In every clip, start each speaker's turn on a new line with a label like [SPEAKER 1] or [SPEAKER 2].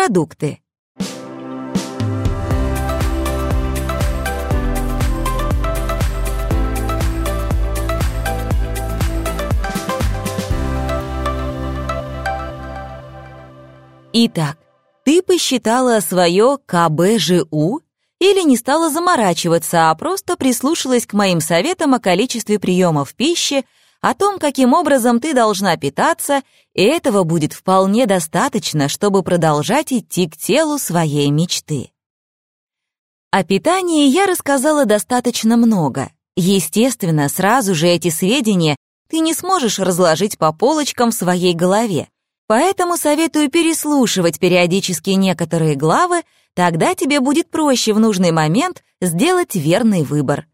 [SPEAKER 1] Продукты. Итак, ты посчитала свое КБЖУ или не стала заморачиваться, а просто прислушалась к моим советам о количестве приемов пищи, о том, каким образом ты должна питаться, и этого будет вполне достаточно, чтобы продолжать идти к телу своей мечты. О питании я рассказала достаточно много. Естественно, сразу же эти сведения ты не сможешь разложить по полочкам в своей голове, Поэтому советую переслушивать периодически некоторые главы, тогда тебе будет проще в нужный момент сделать верный выбор.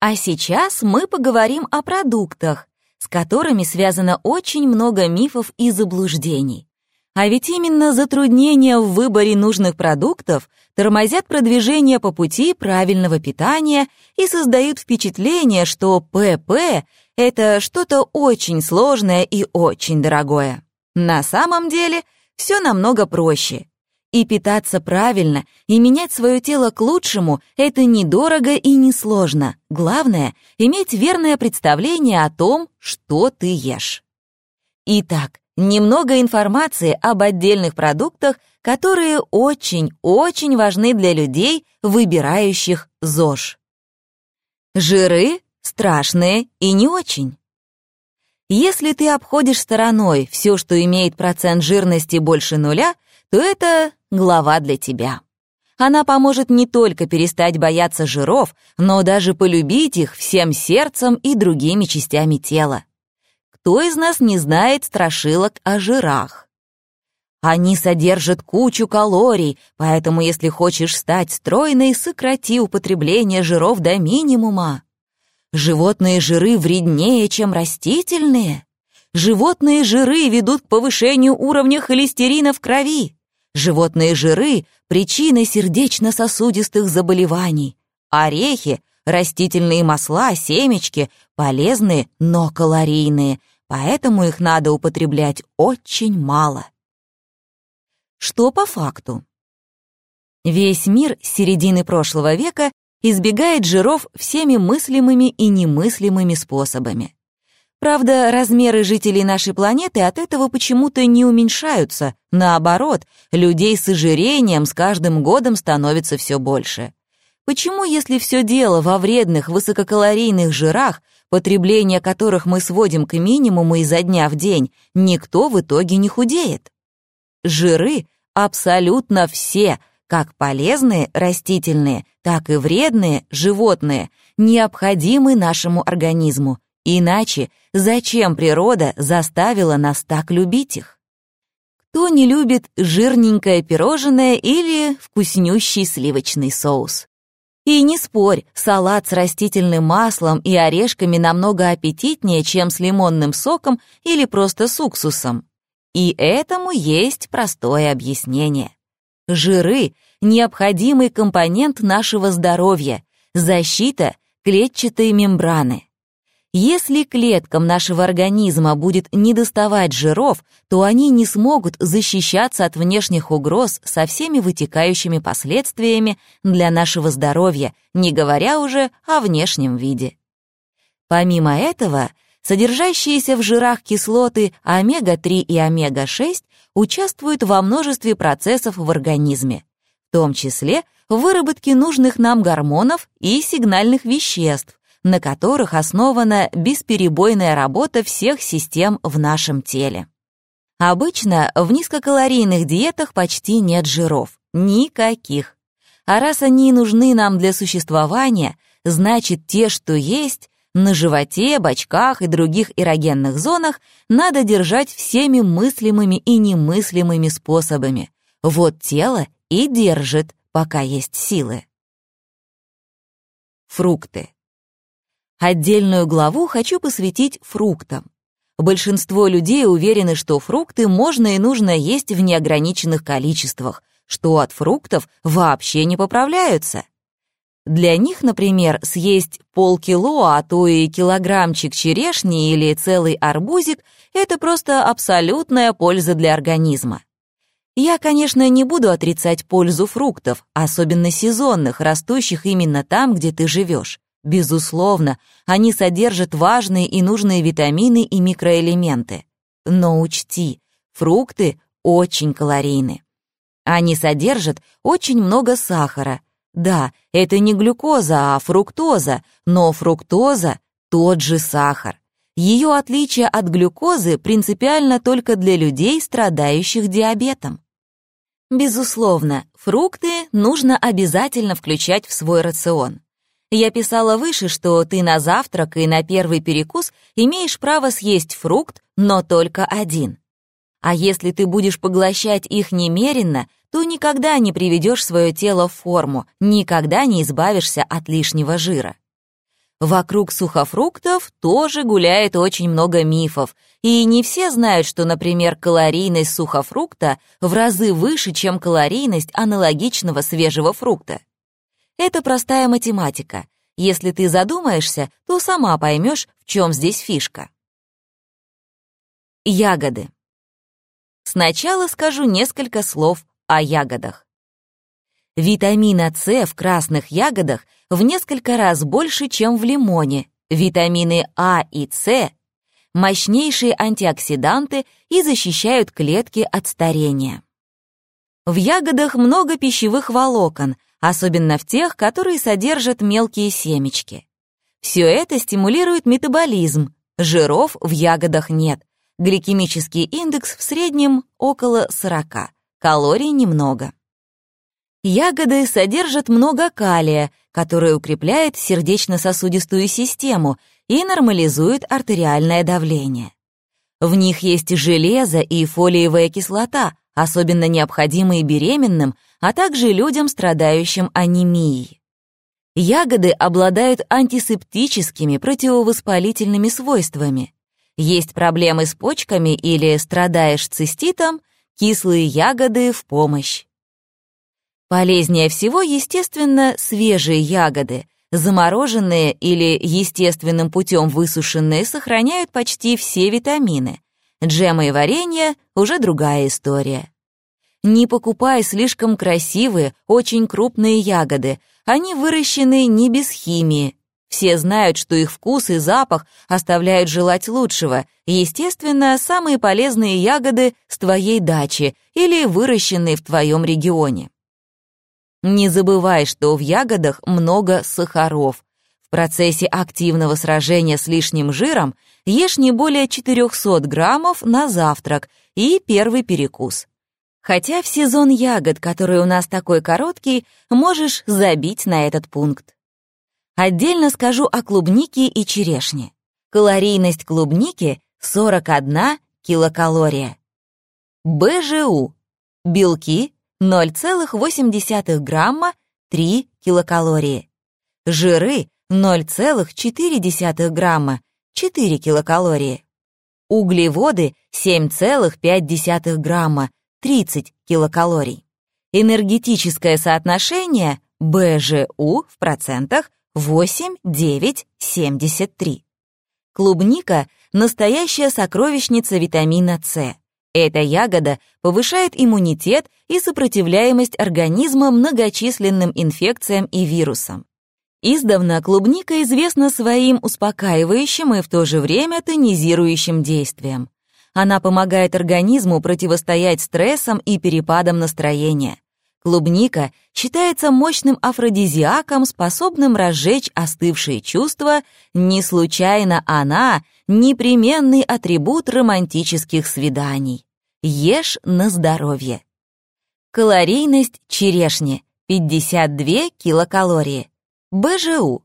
[SPEAKER 1] А сейчас мы поговорим о продуктах, с которыми связано очень много мифов и заблуждений. А ведь именно затруднения в выборе нужных продуктов тормозят продвижение по пути правильного питания и создают впечатление, что ПП — это что-то очень сложное и очень дорогое. На самом деле все намного проще. И питаться правильно, и менять свое тело к лучшему — это недорого и несложно. Главное — иметь верное представление о том, что ты ешь. Итак, немного информации об отдельных продуктах, которые очень-очень важны для людей, выбирающих ЗОЖ. Жиры страшные и не очень. Если ты обходишь стороной все, что имеет процент жирности больше нуля, то это глава для тебя. Она поможет не только перестать бояться жиров, но даже полюбить их всем сердцем и другими частями тела. Кто из нас не знает страшилок о жирах? Они содержат кучу калорий, поэтому если хочешь стать стройной, сократи употребление жиров до минимума. Животные жиры вреднее, чем растительные. Животные жиры ведут к повышению уровня холестерина в крови. Животные жиры – причина сердечно-сосудистых заболеваний. Орехи, растительные масла, семечки – полезные, но калорийные, поэтому их надо употреблять очень мало. Что по факту? Весь мир с середины прошлого века избегает жиров всеми мыслимыми и немыслимыми способами. Правда, размеры жителей нашей планеты от этого почему-то не уменьшаются. Наоборот, людей с ожирением с каждым годом становится все больше. Почему, если все дело во вредных высококалорийных жирах, потребление которых мы сводим к минимуму изо дня в день, никто в итоге не худеет? Жиры абсолютно все – как полезные растительные, так и вредные животные необходимы нашему организму. Иначе зачем природа заставила нас так любить их? Кто не любит жирненькое пирожное или вкуснющий сливочный соус? И не спорь, салат с растительным маслом и орешками намного аппетитнее, чем с лимонным соком или просто с уксусом. И этому есть простое объяснение. Жиры — необходимый компонент нашего здоровья, защита клетчатой мембраны. Если клеткам нашего организма будет недоставать жиров, то они не смогут защищаться от внешних угроз со всеми вытекающими последствиями для нашего здоровья, не говоря уже о внешнем виде. Помимо этого, содержащиеся в жирах кислоты омега-3 и омега-6 участвуют во множестве процессов в организме, в том числе в выработке нужных нам гормонов и сигнальных веществ, на которых основана бесперебойная работа всех систем в нашем теле. Обычно в низкокалорийных диетах почти нет жиров, никаких. А раз они нужны нам для существования, значит, те, что есть, на животе, бочках и других эрогенных зонах надо держать всеми мыслимыми и немыслимыми способами. Вот тело и держит, пока есть силы. Фрукты. Отдельную главу хочу посвятить фруктам. Большинство людей уверены, что фрукты можно и нужно есть в неограниченных количествах, что от фруктов вообще не поправляются. Для них, например, съесть полкило, а то и килограммчик черешни или целый арбузик — это просто абсолютная польза для организма. Я, конечно, не буду отрицать пользу фруктов, особенно сезонных, растущих именно там, где ты живешь. Безусловно, они содержат важные и нужные витамины и микроэлементы. Но учти, фрукты очень калорийны. Они содержат очень много сахара. Да, это не глюкоза, а фруктоза, но фруктоза — тот же сахар. Ее отличие от глюкозы принципиально только для людей, страдающих диабетом. Безусловно, фрукты нужно обязательно включать в свой рацион. Я писала выше, что ты на завтрак и на первый перекус имеешь право съесть фрукт, но только один. А если ты будешь поглощать их немеренно, то никогда не приведешь свое тело в форму, никогда не избавишься от лишнего жира. Вокруг сухофруктов тоже гуляет очень много мифов, и не все знают, что, например, калорийность сухофрукта в разы выше, чем калорийность аналогичного свежего фрукта. Это простая математика. Если ты задумаешься, то сама поймешь, в чем здесь фишка. Ягоды. Сначала скажу несколько слов о ягодах. Витамина С в красных ягодах в несколько раз больше, чем в лимоне. Витамины А и С – мощнейшие антиоксиданты и защищают клетки от старения. В ягодах много пищевых волокон, особенно в тех, которые содержат мелкие семечки. Все это стимулирует метаболизм, жиров в ягодах нет, гликемический индекс в среднем около 40, калорий немного. Ягоды содержат много калия, который укрепляет сердечно-сосудистую систему и нормализует артериальное давление. В них есть железо и фолиевая кислота, особенно необходимые беременным, а также людям, страдающим анемией. Ягоды обладают антисептическими противовоспалительными свойствами. Есть проблемы с почками или страдаешь циститом, кислые ягоды в помощь. Полезнее всего, естественно, свежие ягоды. Замороженные или естественным путем высушенные сохраняют почти все витамины. Джемы и варенье — уже другая история. Не покупай слишком красивые, очень крупные ягоды. Они выращены не без химии. Все знают, что их вкус и запах оставляют желать лучшего. Естественно, самые полезные ягоды с твоей дачи или выращенные в твоем регионе. Не забывай, что в ягодах много сахаров. В процессе активного сражения с лишним жиром ешь не более 400 граммов на завтрак и первый перекус. Хотя в сезон ягод, который у нас такой короткий, можешь забить на этот пункт. Отдельно скажу о клубнике и черешне. Калорийность клубники 41 килокалория. БЖУ. Белки 0,8 грамма 3 килокалории. Жиры 0,4 грамма 4 килокалории. Углеводы 7,5 грамма 30 килокалорий. Энергетическое соотношение БЖУ в процентах 8, 9, 73. Клубника – настоящая сокровищница витамина С. Эта ягода повышает иммунитет и сопротивляемость организма многочисленным инфекциям и вирусам. Издавна клубника известна своим успокаивающим и в то же время тонизирующим действием. Она помогает организму противостоять стрессам и перепадам настроения. Клубника считается мощным афродизиаком, способным разжечь остывшие чувства, не случайно она непременный атрибут романтических свиданий. Ешь на здоровье. Калорийность черешни 52 килокалории. БЖУ.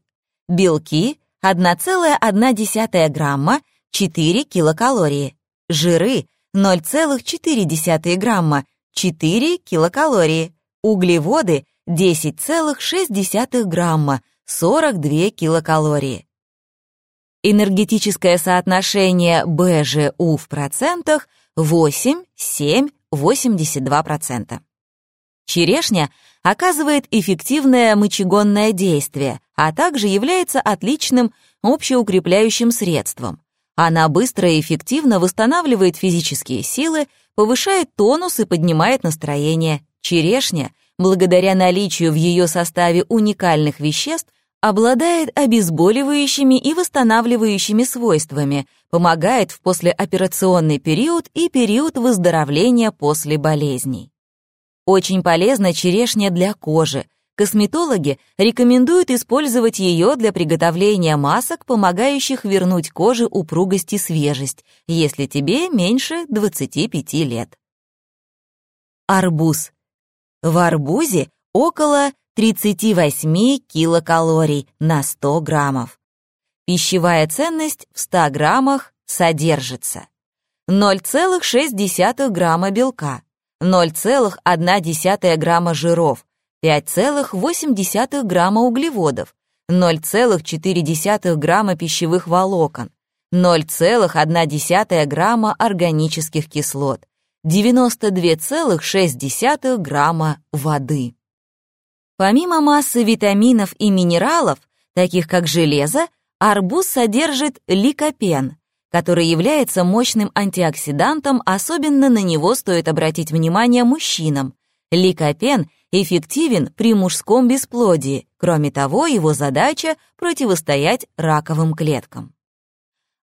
[SPEAKER 1] Белки 1,1 грамма 4 килокалории. Жиры 0,4 грамма 4 килокалории. Углеводы 10,6 грамма 42 килокалории. Энергетическое соотношение БЖУ в процентах 8, 7, 82%. Черешня оказывает эффективное мочегонное действие, а также является отличным общеукрепляющим средством. Она быстро и эффективно восстанавливает физические силы, повышает тонус и поднимает настроение. Черешня, благодаря наличию в ее составе уникальных веществ, обладает обезболивающими и восстанавливающими свойствами, помогает в послеоперационный период и период выздоровления после болезней. Очень полезна черешня для кожи. Косметологи рекомендуют использовать ее для приготовления масок, помогающих вернуть коже упругость и свежесть, если тебе меньше 25 лет. Арбуз. В арбузе около 38 килокалорий на 100 граммов. Пищевая ценность в 100 граммах содержится 0,6 грамма белка, 0,1 грамма жиров, 5,8 грамма углеводов, 0,4 грамма пищевых волокон, 0,1 грамма органических кислот, 92,6 грамма воды. Помимо массы витаминов и минералов, таких как железо, арбуз содержит ликопен, который является мощным антиоксидантом, особенно на него стоит обратить внимание мужчинам. Ликопен эффективен при мужском бесплодии, кроме того, его задача — противостоять раковым клеткам.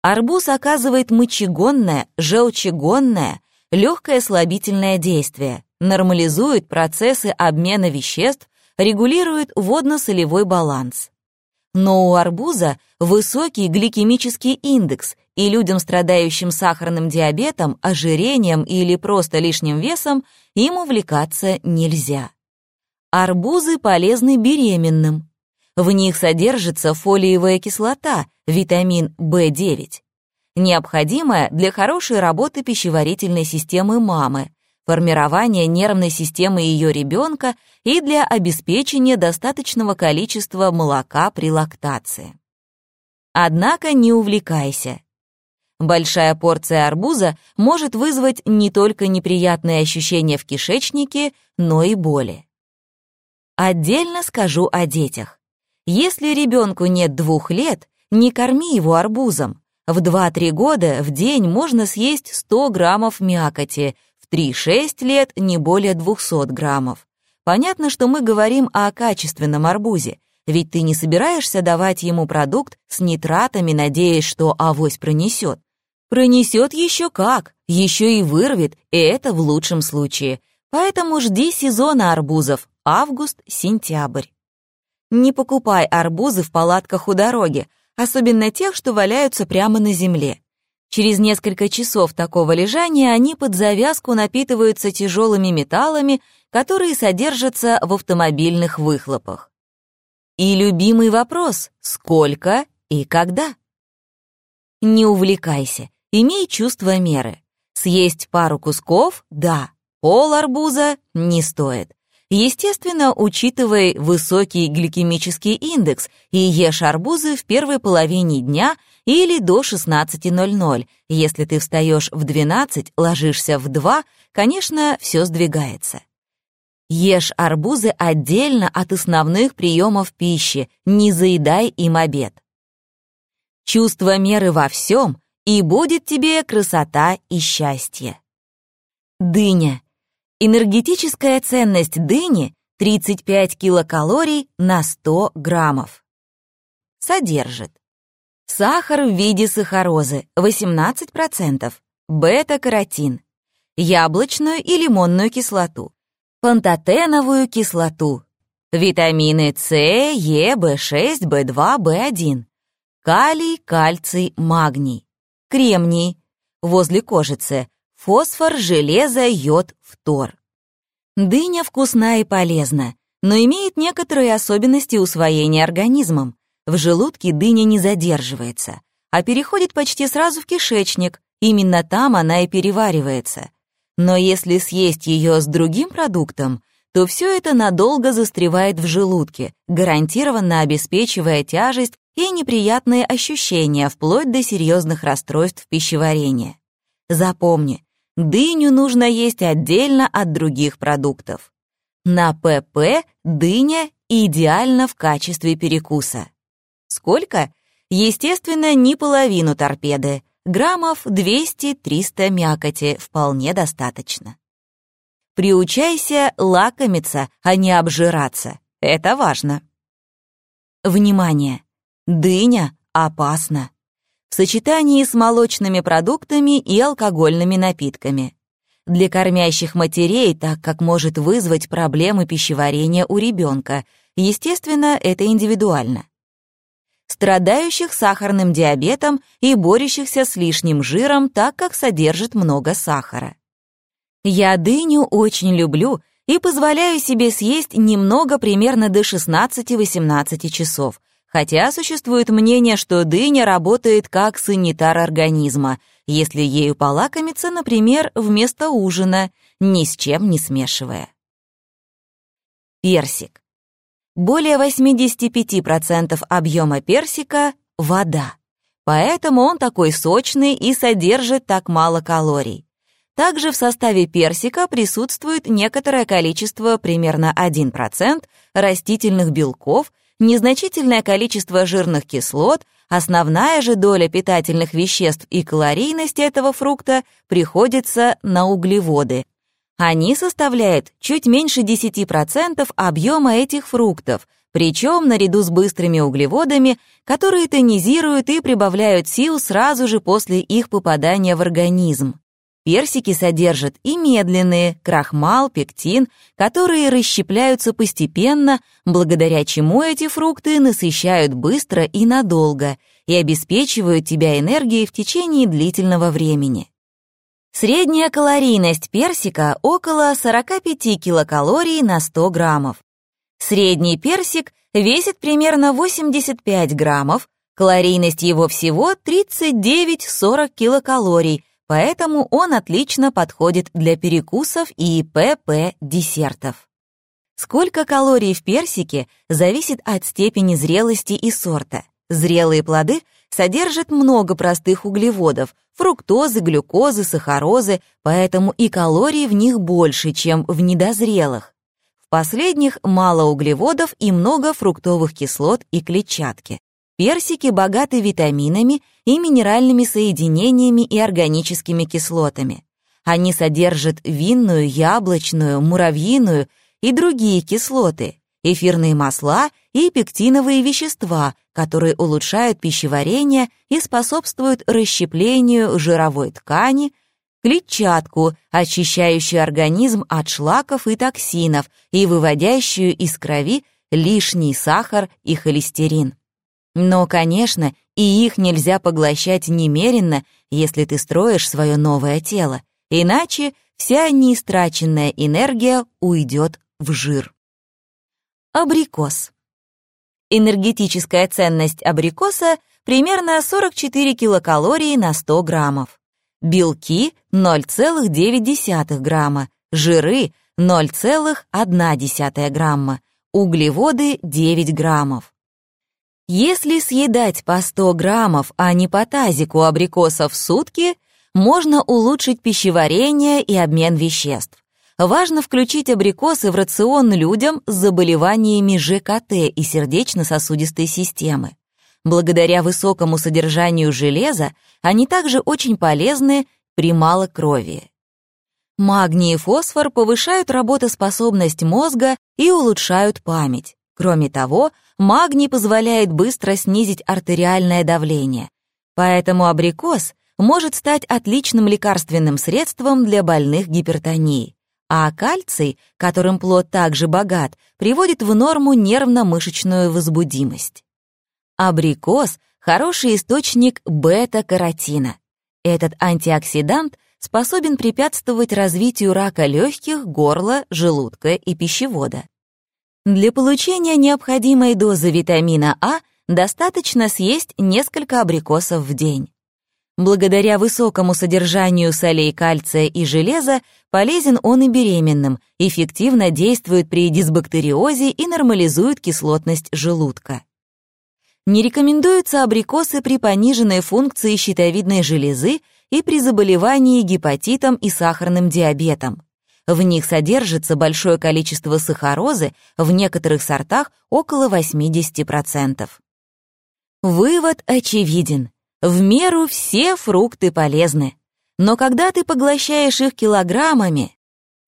[SPEAKER 1] Арбуз оказывает мочегонное, желчегонное, легкое слабительное действие, нормализует процессы обмена веществ, регулирует водно-солевой баланс. Но у арбуза высокий гликемический индекс, и людям, страдающим сахарным диабетом, ожирением или просто лишним весом, им увлекаться нельзя. Арбузы полезны беременным. В них содержится фолиевая кислота, витамин В9, необходимая для хорошей работы пищеварительной системы мамы, формирования нервной системы ее ребенка и для обеспечения достаточного количества молока при лактации. Однако не увлекайся. Большая порция арбуза может вызвать не только неприятные ощущения в кишечнике, но и боли. Отдельно скажу о детях. Если ребенку нет двух лет, не корми его арбузом. В 2-3 года в день можно съесть 100 граммов мякоти, 3-6 лет не более 200 граммов. Понятно, что мы говорим о качественном арбузе, ведь ты не собираешься давать ему продукт с нитратами, надеясь, что авось пронесет. Пронесет еще как, еще и вырвет, и это в лучшем случае. Поэтому жди сезона арбузов, август-сентябрь. Не покупай арбузы в палатках у дороги, особенно тех, что валяются прямо на земле. Через несколько часов такого лежания они под завязку напитываются тяжелыми металлами, которые содержатся в автомобильных выхлопах. И любимый вопрос — сколько и когда? Не увлекайся, имей чувство меры. Съесть пару кусков — да, пол арбуза не стоит. Естественно, учитывай высокий гликемический индекс и ешь арбузы в первой половине дня или до 16.00. Если ты встаешь в 12, ложишься в 2, конечно, все сдвигается. Ешь арбузы отдельно от основных приемов пищи, не заедай им обед. Чувство меры во всем, и будет тебе красота и счастье. Дыня. Энергетическая ценность дыни 35 килокалорий на 100 граммов. Содержит. Сахар в виде сахарозы 18%, бета-каротин, яблочную и лимонную кислоту, пантотеновую кислоту, витамины С, Е, В6, В2, В1, калий, кальций, магний, кремний, возле кожицы фосфор, железо, йод, фтор. Дыня вкусна и полезна, но имеет некоторые особенности усвоения организмом. В желудке дыня не задерживается, а переходит почти сразу в кишечник, именно там она и переваривается. Но если съесть ее с другим продуктом, то все это надолго застревает в желудке, гарантированно обеспечивая тяжесть и неприятные ощущения вплоть до серьезных расстройств пищеварения. Запомни, Дыню нужно есть отдельно от других продуктов. На ПП дыня идеально в качестве перекуса. Сколько? Естественно, не половину торпеды. граммов 200-300 мякоти вполне достаточно. Приучайся лакомиться, а не обжираться. Это важно. Внимание! Дыня опасна. В сочетании с молочными продуктами и алкогольными напитками. Для кормящих матерей, так как может вызвать проблемы пищеварения у ребенка. Естественно, это индивидуально. Страдающих сахарным диабетом и борющихся с лишним жиром, так как содержит много сахара. Я дыню очень люблю и позволяю себе съесть немного примерно до 16-18 часов, хотя существует мнение, что дыня работает как санитар организма, если ею полакомиться, например, вместо ужина, ни с чем не смешивая. Персик. Более 85% объема персика — вода, поэтому он такой сочный и содержит так мало калорий. Также в составе персика присутствует некоторое количество, примерно 1%, растительных белков, незначительное количество жирных кислот, основная же доля питательных веществ и калорийность этого фрукта приходится на углеводы. Они составляют чуть меньше 10% объема этих фруктов, причем наряду с быстрыми углеводами, которые тонизируют и прибавляют сил сразу же после их попадания в организм. Персики содержат и медленные, крахмал, пектин, которые расщепляются постепенно, благодаря чему эти фрукты насыщают быстро и надолго и обеспечивают тебя энергией в течение длительного времени. Средняя калорийность персика около 45 килокалорий на 100 граммов. Средний персик весит примерно 85 граммов, калорийность его всего 39-40 килокалорий, поэтому он отлично подходит для перекусов и ПП-десертов. Сколько калорий в персике зависит от степени зрелости и сорта. Зрелые плоды содержат много простых углеводов, фруктозы, глюкозы, сахарозы, поэтому и калорий в них больше, чем в недозрелых. В последних мало углеводов и много фруктовых кислот и клетчатки. Персики богаты витаминами и минеральными соединениями и органическими кислотами. Они содержат винную, яблочную, муравьиную и другие кислоты, эфирные масла и пектиновые вещества, которые улучшают пищеварение и способствуют расщеплению жировой ткани, клетчатку, очищающую организм от шлаков и токсинов и выводящую из крови лишний сахар и холестерин. Но, конечно, и их нельзя поглощать немеренно, если ты строишь свое новое тело, иначе вся неистраченная энергия уйдет в жир. Абрикос. Энергетическая ценность абрикоса примерно 44 килокалории на 100 граммов. Белки 0,9 грамма, жиры 0,1 грамма, углеводы 9 граммов. Если съедать по 100 граммов, а не по тазику абрикосов в сутки, можно улучшить пищеварение и обмен веществ. Важно включить абрикосы в рацион людям с заболеваниями ЖКТ и сердечно-сосудистой системы. Благодаря высокому содержанию железа они также очень полезны при малокровии. Магний и фосфор повышают работоспособность мозга и улучшают память. Кроме того, магний позволяет быстро снизить артериальное давление. Поэтому абрикос может стать отличным лекарственным средством для больных гипертонией. А кальций, которым плод также богат, приводит в норму нервно-мышечную возбудимость. Абрикос — хороший источник бета-каротина. Этот антиоксидант способен препятствовать развитию рака легких, горла, желудка и пищевода. Для получения необходимой дозы витамина А достаточно съесть несколько абрикосов в день. Благодаря высокому содержанию солей кальция и железа полезен он и беременным, эффективно действует при дисбактериозе и нормализует кислотность желудка. Не рекомендуются абрикосы при пониженной функции щитовидной железы и при заболевании гепатитом и сахарным диабетом. В них содержится большое количество сахарозы, в некоторых сортах около 80%. Вывод очевиден. В меру все фрукты полезны. Но когда ты поглощаешь их килограммами,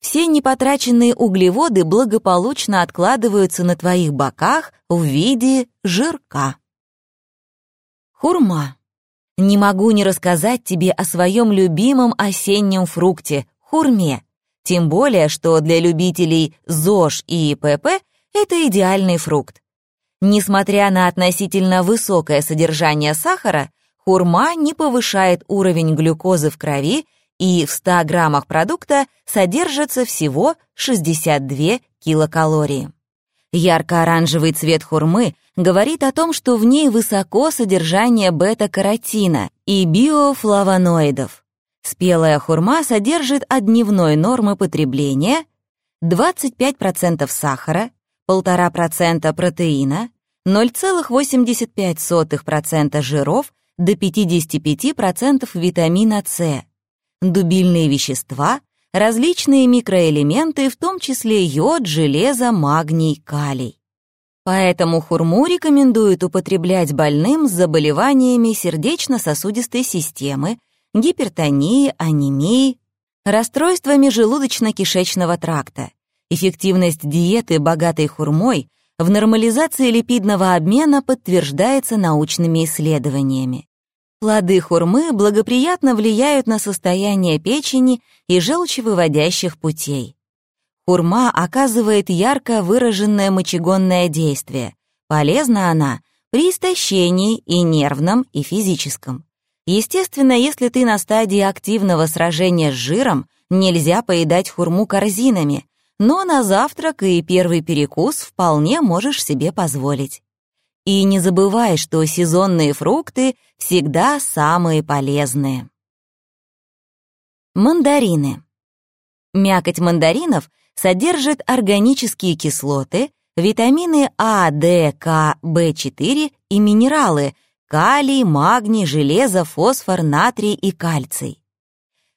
[SPEAKER 1] все непотраченные углеводы благополучно откладываются на твоих боках в виде жирка. Хурма. Не могу не рассказать тебе о своем любимом осеннем фрукте — хурме. Тем более, что для любителей ЗОЖ и ПП это идеальный фрукт. Несмотря на относительно высокое содержание сахара, хурма не повышает уровень глюкозы в крови и в 100 граммах продукта содержится всего 62 килокалории. Ярко-оранжевый цвет хурмы говорит о том, что в ней высоко содержание бета-каротина и биофлавоноидов. Спелая хурма содержит от дневной нормы потребления 25% сахара, 1,5% протеина, 0,85% жиров до 55% витамина С, дубильные вещества, различные микроэлементы, в том числе йод, железо, магний, калий. Поэтому хурму рекомендуют употреблять больным с заболеваниями сердечно-сосудистой системы, гипертонии, анемии, расстройствами желудочно-кишечного тракта. Эффективность диеты, богатой хурмой, в нормализации липидного обмена подтверждается научными исследованиями. Плоды хурмы благоприятно влияют на состояние печени и желчевыводящих путей. Хурма оказывает ярко выраженное мочегонное действие. Полезна она при истощении и нервном, и физическом. Естественно, если ты на стадии активного сражения с жиром, нельзя поедать хурму корзинами, но на завтрак и первый перекус вполне можешь себе позволить. И не забывай, что сезонные фрукты всегда самые полезные. Мандарины. Мякоть мандаринов содержит органические кислоты, витамины А, Д, К, В4 и минералы калий, магний, железо, фосфор, натрий и кальций.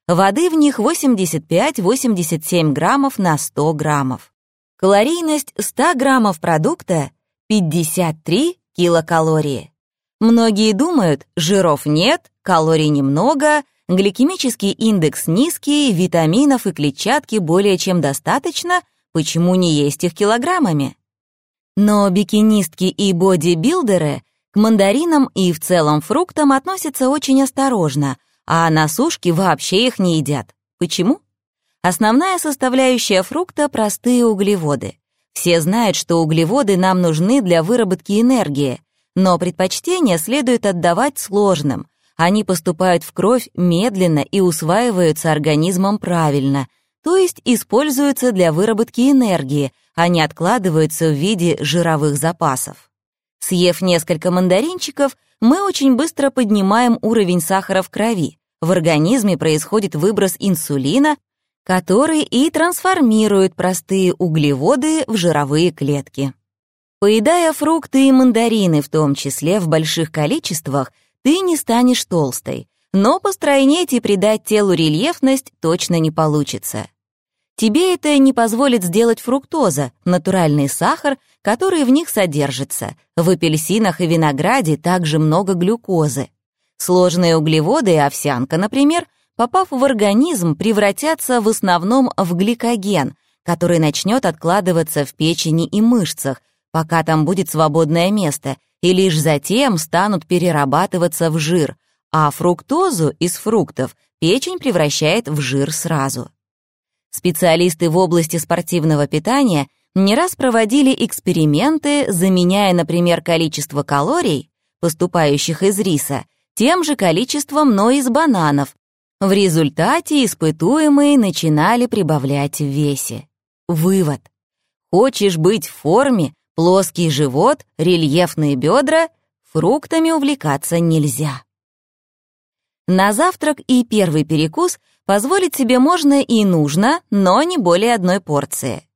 [SPEAKER 1] Воды в них 85-87 граммов на 100 граммов. Калорийность 100 граммов продукта 53 килокалории. Многие думают, жиров нет, калорий немного, гликемический индекс низкий, витаминов и клетчатки более чем достаточно, почему не есть их килограммами? Но бикинистки и бодибилдеры к мандаринам и в целом фруктам относятся очень осторожно, а на сушке вообще их не едят. Почему? Основная составляющая фрукта — простые углеводы. Все знают, что углеводы нам нужны для выработки энергии, но предпочтение следует отдавать сложным. Они поступают в кровь медленно и усваиваются организмом правильно, то есть используются для выработки энергии, а не откладываются в виде жировых запасов. Съев несколько мандаринчиков, мы очень быстро поднимаем уровень сахара в крови. В организме происходит выброс инсулина, который и трансформирует простые углеводы в жировые клетки. Поедая фрукты и мандарины, в том числе в больших количествах, ты не станешь толстой, но постройнеть и придать телу рельефность точно не получится. Тебе это не позволит сделать фруктоза, натуральный сахар, который в них содержится. В апельсинах и винограде также много глюкозы. Сложные углеводы и овсянка, например, попав в организм, превратятся в основном в гликоген, который начнет откладываться в печени и мышцах, пока там будет свободное место, и лишь затем станут перерабатываться в жир, а фруктозу из фруктов печень превращает в жир сразу. Специалисты в области спортивного питания не раз проводили эксперименты, заменяя, например, количество калорий, поступающих из риса, тем же количеством, но из бананов, в результате испытуемые начинали прибавлять в весе. Вывод. Хочешь быть в форме, плоский живот, рельефные бедра, фруктами увлекаться нельзя. На завтрак и первый перекус позволить себе можно и нужно, но не более одной порции.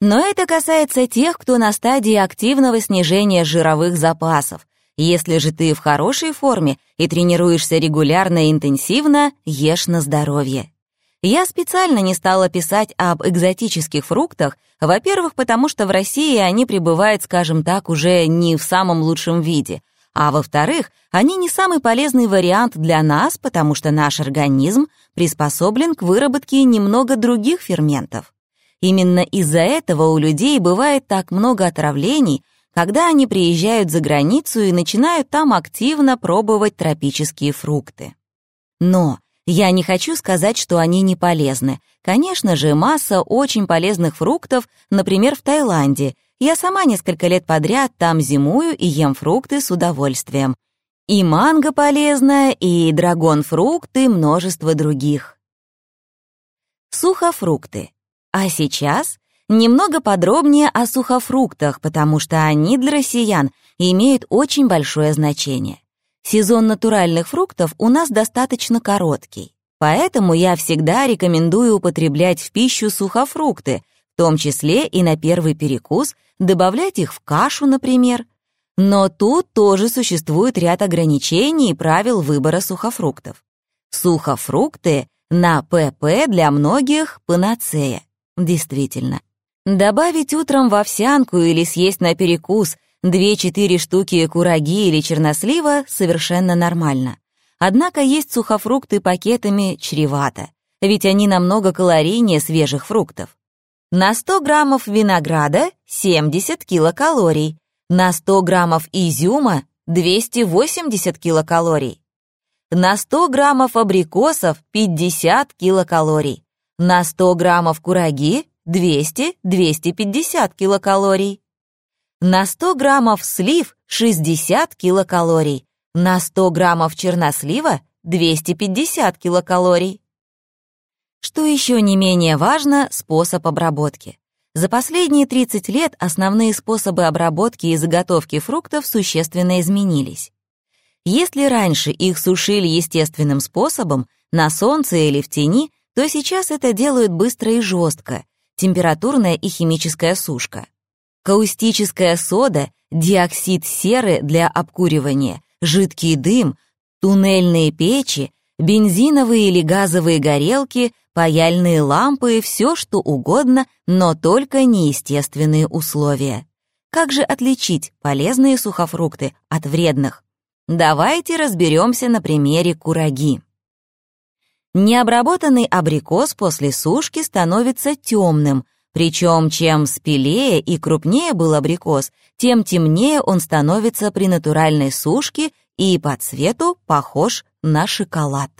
[SPEAKER 1] Но это касается тех, кто на стадии активного снижения жировых запасов, если же ты в хорошей форме и тренируешься регулярно и интенсивно, ешь на здоровье. Я специально не стала писать об экзотических фруктах, во-первых, потому что в России они пребывают, скажем так, уже не в самом лучшем виде, А во-вторых, они не самый полезный вариант для нас, потому что наш организм приспособлен к выработке немного других ферментов. Именно из-за этого у людей бывает так много отравлений, когда они приезжают за границу и начинают там активно пробовать тропические фрукты. Но я не хочу сказать, что они не полезны. Конечно же, масса очень полезных фруктов, например, в Таиланде. Я сама несколько лет подряд там зимую и ем фрукты с удовольствием. И манго полезная, и драгон-фрукт, и множество других. Сухофрукты. А сейчас немного подробнее о сухофруктах, потому что они для россиян имеют очень большое значение. Сезон натуральных фруктов у нас достаточно короткий, поэтому я всегда рекомендую употреблять в пищу сухофрукты, том числе и на первый перекус, добавлять их в кашу, например. Но тут тоже существует ряд ограничений и правил выбора сухофруктов. Сухофрукты на ПП для многих панацея. Действительно. Добавить утром в овсянку или съесть на перекус Две-четыре штуки кураги или чернослива совершенно нормально. Однако есть сухофрукты пакетами чревато, ведь они намного калорийнее свежих фруктов. На 100 граммов винограда 70 килокалорий, на 100 граммов изюма 280 килокалорий, на 100 граммов абрикосов 50 килокалорий, на 100 граммов кураги 200-250 килокалорий. На 100 граммов слив 60 килокалорий, на 100 граммов чернослива 250 килокалорий. Что еще не менее важно, способ обработки. За последние 30 лет основные способы обработки и заготовки фруктов существенно изменились. Если раньше их сушили естественным способом, на солнце или в тени, то сейчас это делают быстро и жестко, температурная и химическая сушка каустическая сода, диоксид серы для обкуривания, жидкий дым, туннельные печи, бензиновые или газовые горелки, паяльные лампы все что угодно, но только неестественные условия. Как же отличить полезные сухофрукты от вредных? Давайте разберемся на примере кураги. Необработанный абрикос после сушки становится темным, причем чем спелее и крупнее был абрикос, тем темнее он становится при натуральной сушке и по цвету похож на шоколад.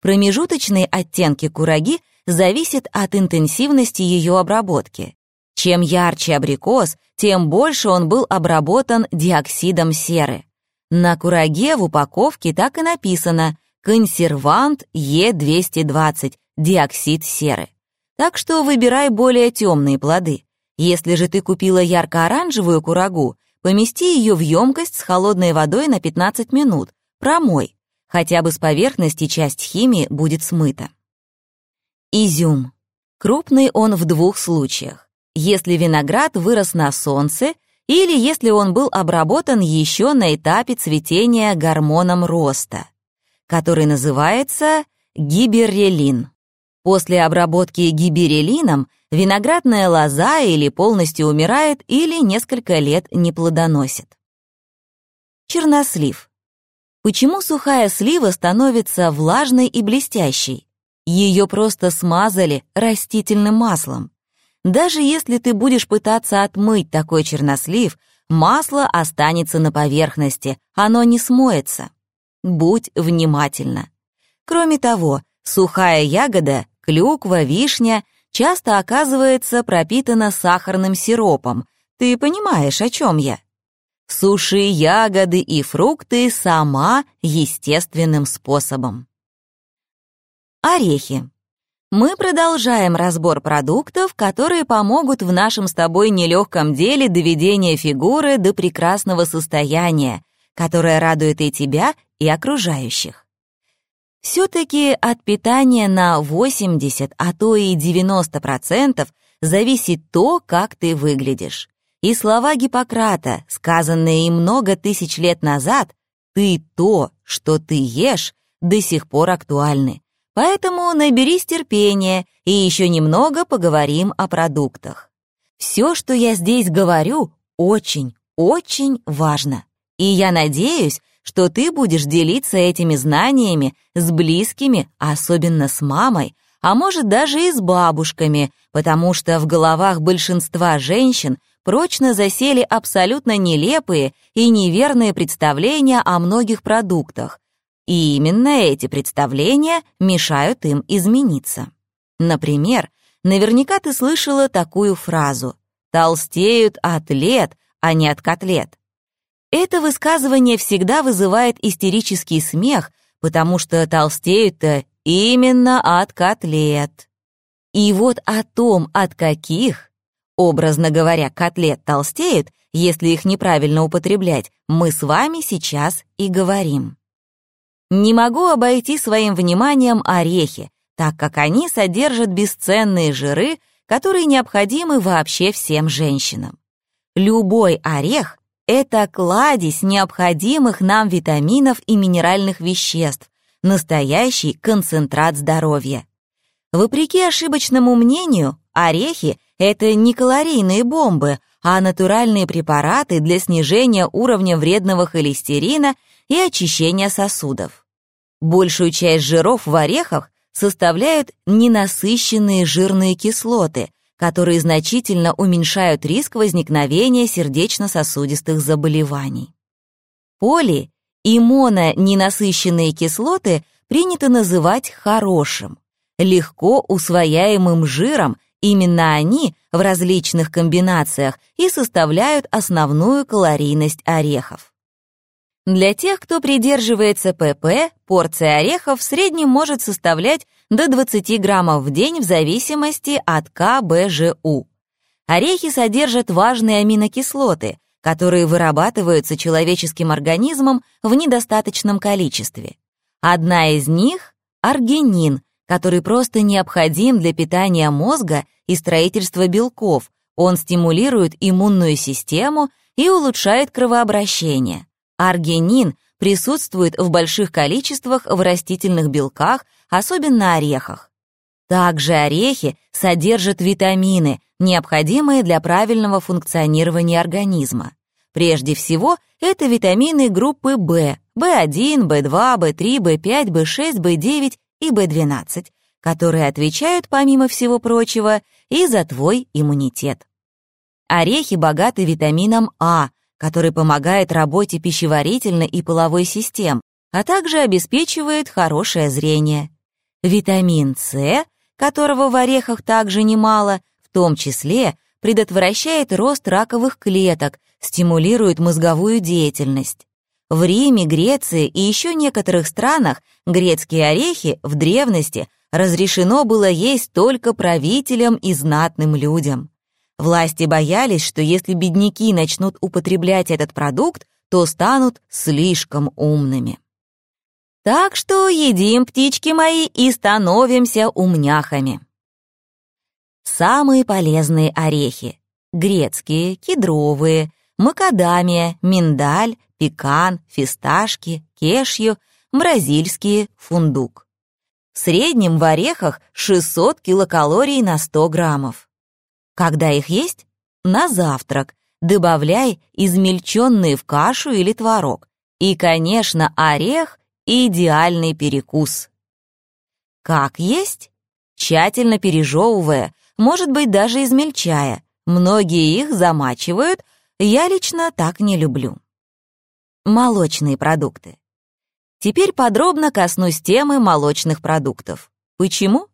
[SPEAKER 1] Промежуточные оттенки кураги зависят от интенсивности ее обработки. Чем ярче абрикос, тем больше он был обработан диоксидом серы. На кураге в упаковке так и написано «консервант Е220, диоксид серы». Так что выбирай более темные плоды. Если же ты купила ярко-оранжевую курагу, помести ее в емкость с холодной водой на 15 минут, промой. Хотя бы с поверхности часть химии будет смыта. Изюм. Крупный он в двух случаях. Если виноград вырос на солнце или если он был обработан еще на этапе цветения гормоном роста, который называется гиберрелин. После обработки гиберелином виноградная лоза или полностью умирает, или несколько лет не плодоносит. Чернослив. Почему сухая слива становится влажной и блестящей? Ее просто смазали растительным маслом. Даже если ты будешь пытаться отмыть такой чернослив, масло останется на поверхности, оно не смоется. Будь внимательна. Кроме того, сухая ягода клюква, вишня часто оказывается пропитана сахарным сиропом. Ты понимаешь, о чем я? Суши ягоды и фрукты сама естественным способом. Орехи. Мы продолжаем разбор продуктов, которые помогут в нашем с тобой нелегком деле доведения фигуры до прекрасного состояния, которое радует и тебя, и окружающих. Все-таки от питания на 80, а то и 90% зависит то, как ты выглядишь. И слова Гиппократа, сказанные им много тысяч лет назад, «ты то, что ты ешь», до сих пор актуальны. Поэтому наберись терпения и еще немного поговорим о продуктах. Все, что я здесь говорю, очень, очень важно. И я надеюсь, что ты будешь делиться этими знаниями с близкими, особенно с мамой, а может даже и с бабушками, потому что в головах большинства женщин прочно засели абсолютно нелепые и неверные представления о многих продуктах. И именно эти представления мешают им измениться. Например, наверняка ты слышала такую фразу «толстеют от лет, а не от котлет». Это высказывание всегда вызывает истерический смех, потому что толстеют-то именно от котлет. И вот о том, от каких, образно говоря, котлет толстеют, если их неправильно употреблять, мы с вами сейчас и говорим. Не могу обойти своим вниманием орехи, так как они содержат бесценные жиры, которые необходимы вообще всем женщинам. Любой орех это кладезь необходимых нам витаминов и минеральных веществ, настоящий концентрат здоровья. Вопреки ошибочному мнению, орехи — это не калорийные бомбы, а натуральные препараты для снижения уровня вредного холестерина и очищения сосудов. Большую часть жиров в орехах составляют ненасыщенные жирные кислоты, которые значительно уменьшают риск возникновения сердечно-сосудистых заболеваний. Поли и мононенасыщенные кислоты принято называть хорошим, легко усвояемым жиром, именно они в различных комбинациях и составляют основную калорийность орехов. Для тех, кто придерживается ПП, порция орехов в среднем может составлять до 20 граммов в день в зависимости от КБЖУ. Орехи содержат важные аминокислоты, которые вырабатываются человеческим организмом в недостаточном количестве. Одна из них — аргинин, который просто необходим для питания мозга и строительства белков. Он стимулирует иммунную систему и улучшает кровообращение. Аргинин присутствует в больших количествах в растительных белках, особенно орехах. Также орехи содержат витамины, необходимые для правильного функционирования организма. Прежде всего, это витамины группы В, В1, В2, В3, В5, В6, В9 и В12, которые отвечают, помимо всего прочего, и за твой иммунитет. Орехи богаты витамином А, который помогает работе пищеварительной и половой систем, а также обеспечивает хорошее зрение. Витамин С, которого в орехах также немало, в том числе предотвращает рост раковых клеток, стимулирует мозговую деятельность. В Риме, Греции и еще некоторых странах грецкие орехи в древности разрешено было есть только правителям и знатным людям. Власти боялись, что если бедняки начнут употреблять этот продукт, то станут слишком умными. Так что едим, птички мои, и становимся умняхами. Самые полезные орехи. Грецкие, кедровые, макадамия, миндаль, пекан, фисташки, кешью, бразильские, фундук. В среднем в орехах 600 килокалорий на 100 граммов. Когда их есть? На завтрак. Добавляй измельченные в кашу или творог. И, конечно, орех — идеальный перекус. Как есть? Тщательно пережевывая, может быть, даже измельчая. Многие их замачивают, я лично так не люблю. Молочные продукты. Теперь подробно коснусь темы молочных продуктов. Почему?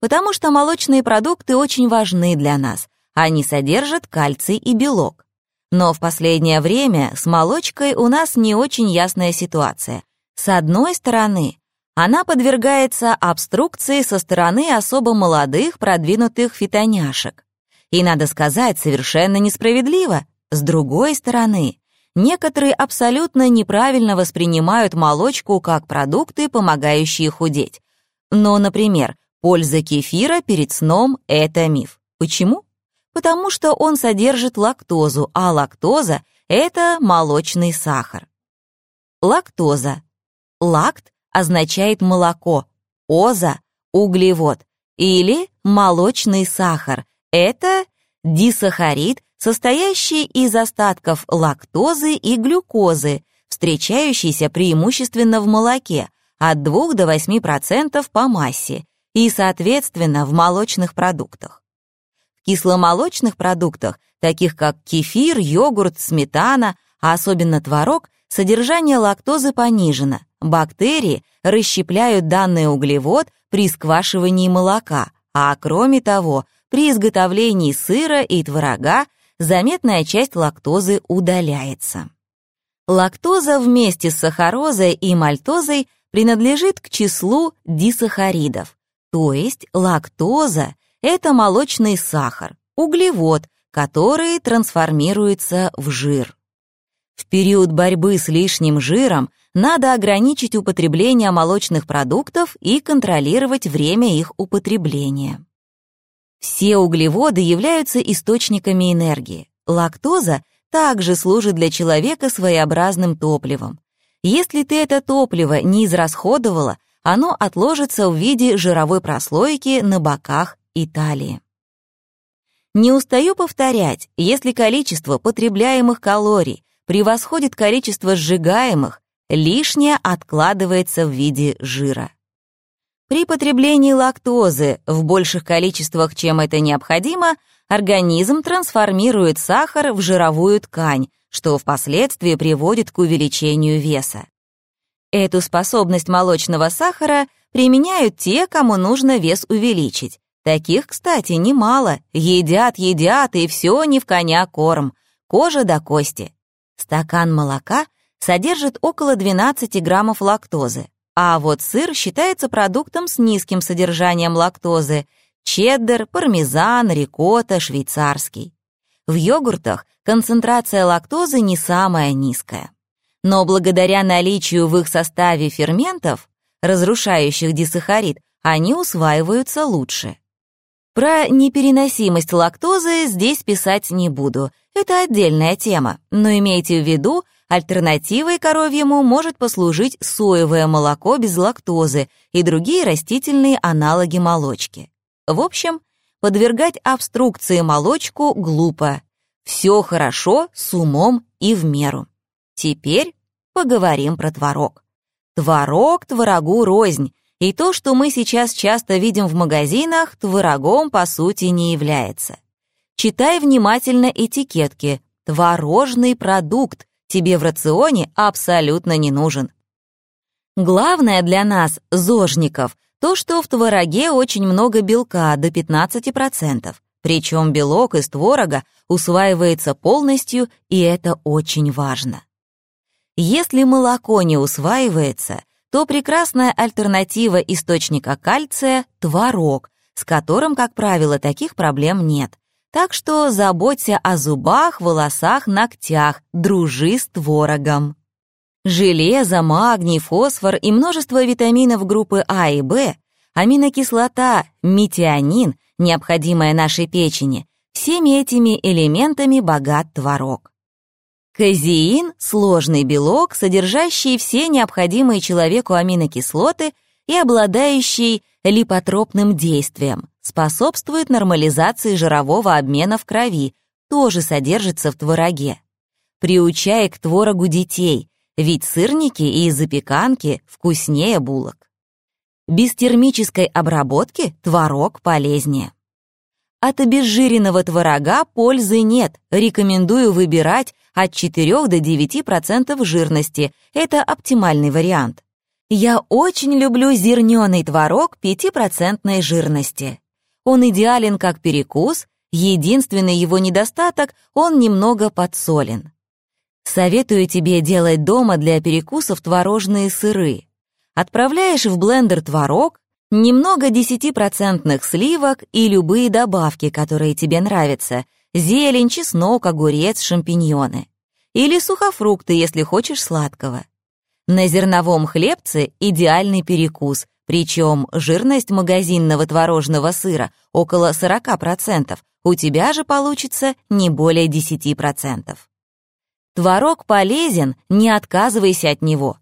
[SPEAKER 1] Потому что молочные продукты очень важны для нас. Они содержат кальций и белок. Но в последнее время с молочкой у нас не очень ясная ситуация. С одной стороны, она подвергается обструкции со стороны особо молодых продвинутых фитоняшек. И, надо сказать, совершенно несправедливо. С другой стороны, некоторые абсолютно неправильно воспринимают молочку как продукты, помогающие худеть. Но, например, Польза кефира перед сном — это миф. Почему? Потому что он содержит лактозу, а лактоза — это молочный сахар. Лактоза. Лакт означает молоко, оза — углевод, или молочный сахар — это дисахарид, состоящий из остатков лактозы и глюкозы, встречающийся преимущественно в молоке, от 2 до 8% по массе, и, соответственно, в молочных продуктах. В кисломолочных продуктах, таких как кефир, йогурт, сметана, а особенно творог, содержание лактозы понижено. Бактерии расщепляют данный углевод при сквашивании молока, а кроме того, при изготовлении сыра и творога заметная часть лактозы удаляется. Лактоза вместе с сахарозой и мальтозой принадлежит к числу дисахаридов, то есть лактоза — это молочный сахар, углевод, который трансформируется в жир. В период борьбы с лишним жиром надо ограничить употребление молочных продуктов и контролировать время их употребления. Все углеводы являются источниками энергии. Лактоза также служит для человека своеобразным топливом. Если ты это топливо не израсходовала, оно отложится в виде жировой прослойки на боках и талии. Не устаю повторять, если количество потребляемых калорий превосходит количество сжигаемых, лишнее откладывается в виде жира. При потреблении лактозы в больших количествах, чем это необходимо, организм трансформирует сахар в жировую ткань, что впоследствии приводит к увеличению веса. Эту способность молочного сахара применяют те, кому нужно вес увеличить. Таких, кстати, немало. Едят, едят, и все не в коня корм. Кожа до кости. Стакан молока содержит около 12 граммов лактозы, а вот сыр считается продуктом с низким содержанием лактозы, чеддер, пармезан, рикотта, швейцарский. В йогуртах концентрация лактозы не самая низкая. Но благодаря наличию в их составе ферментов, разрушающих дисахарид, они усваиваются лучше. Про непереносимость лактозы здесь писать не буду, это отдельная тема, но имейте в виду, альтернативой коровьему может послужить соевое молоко без лактозы и другие растительные аналоги молочки. В общем, подвергать обструкции молочку глупо. Все хорошо, с умом и в меру. Теперь поговорим про творог. Творог творогу рознь, и то, что мы сейчас часто видим в магазинах, творогом по сути не является. Читай внимательно этикетки. Творожный продукт тебе в рационе абсолютно не нужен. Главное для нас, зожников, то, что в твороге очень много белка, до 15%. Причем белок из творога усваивается полностью, и это очень важно. Если молоко не усваивается, то прекрасная альтернатива источника кальция – творог, с которым, как правило, таких проблем нет. Так что заботься о зубах, волосах, ногтях, дружи с творогом. Железо, магний, фосфор и множество витаминов группы А и В, аминокислота, метионин, необходимая нашей печени, всеми этими элементами богат творог. Казеин – сложный белок, содержащий все необходимые человеку аминокислоты и обладающий липотропным действием, способствует нормализации жирового обмена в крови, тоже содержится в твороге. Приучай к творогу детей, ведь сырники и запеканки вкуснее булок. Без термической обработки творог полезнее. От обезжиренного творога пользы нет, рекомендую выбирать от 4 до 9% жирности, это оптимальный вариант. Я очень люблю зерненый творог 5% жирности. Он идеален как перекус, единственный его недостаток — он немного подсолен. Советую тебе делать дома для перекусов творожные сыры. Отправляешь в блендер творог, немного 10% сливок и любые добавки, которые тебе нравятся, зелень, чеснок, огурец, шампиньоны. Или сухофрукты, если хочешь сладкого. На зерновом хлебце идеальный перекус, причем жирность магазинного творожного сыра около 40%, у тебя же получится не более 10%. Творог полезен, не отказывайся от него.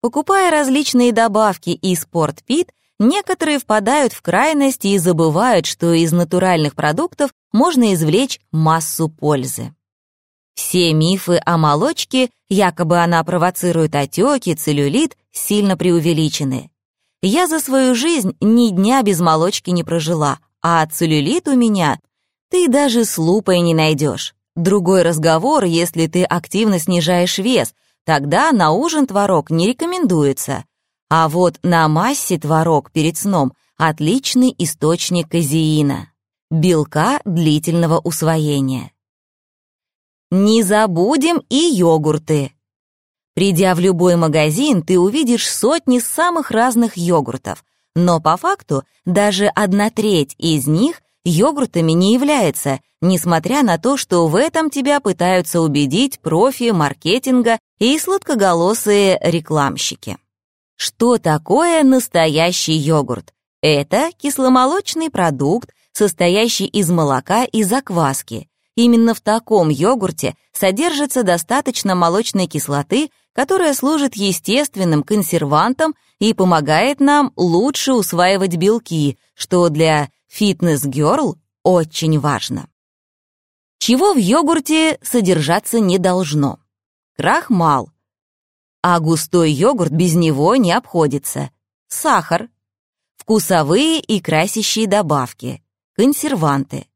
[SPEAKER 1] Покупая различные добавки и спортпит, некоторые впадают в крайность и забывают, что из натуральных продуктов можно извлечь массу пользы. Все мифы о молочке, якобы она провоцирует отеки, целлюлит, сильно преувеличены. Я за свою жизнь ни дня без молочки не прожила, а целлюлит у меня ты даже с лупой не найдешь. Другой разговор, если ты активно снижаешь вес, тогда на ужин творог не рекомендуется. А вот на массе творог перед сном отличный источник казеина, белка длительного усвоения. Не забудем и йогурты. Придя в любой магазин, ты увидишь сотни самых разных йогуртов, но по факту даже одна треть из них йогуртами не является, несмотря на то, что в этом тебя пытаются убедить профи маркетинга и сладкоголосые рекламщики. Что такое настоящий йогурт? Это кисломолочный продукт, состоящий из молока и закваски, Именно в таком йогурте содержится достаточно молочной кислоты, которая служит естественным консервантом и помогает нам лучше усваивать белки, что для фитнес-герл очень важно. Чего в йогурте содержаться не должно? Крахмал. А густой йогурт без него не обходится. Сахар. Вкусовые и красящие добавки. Консерванты.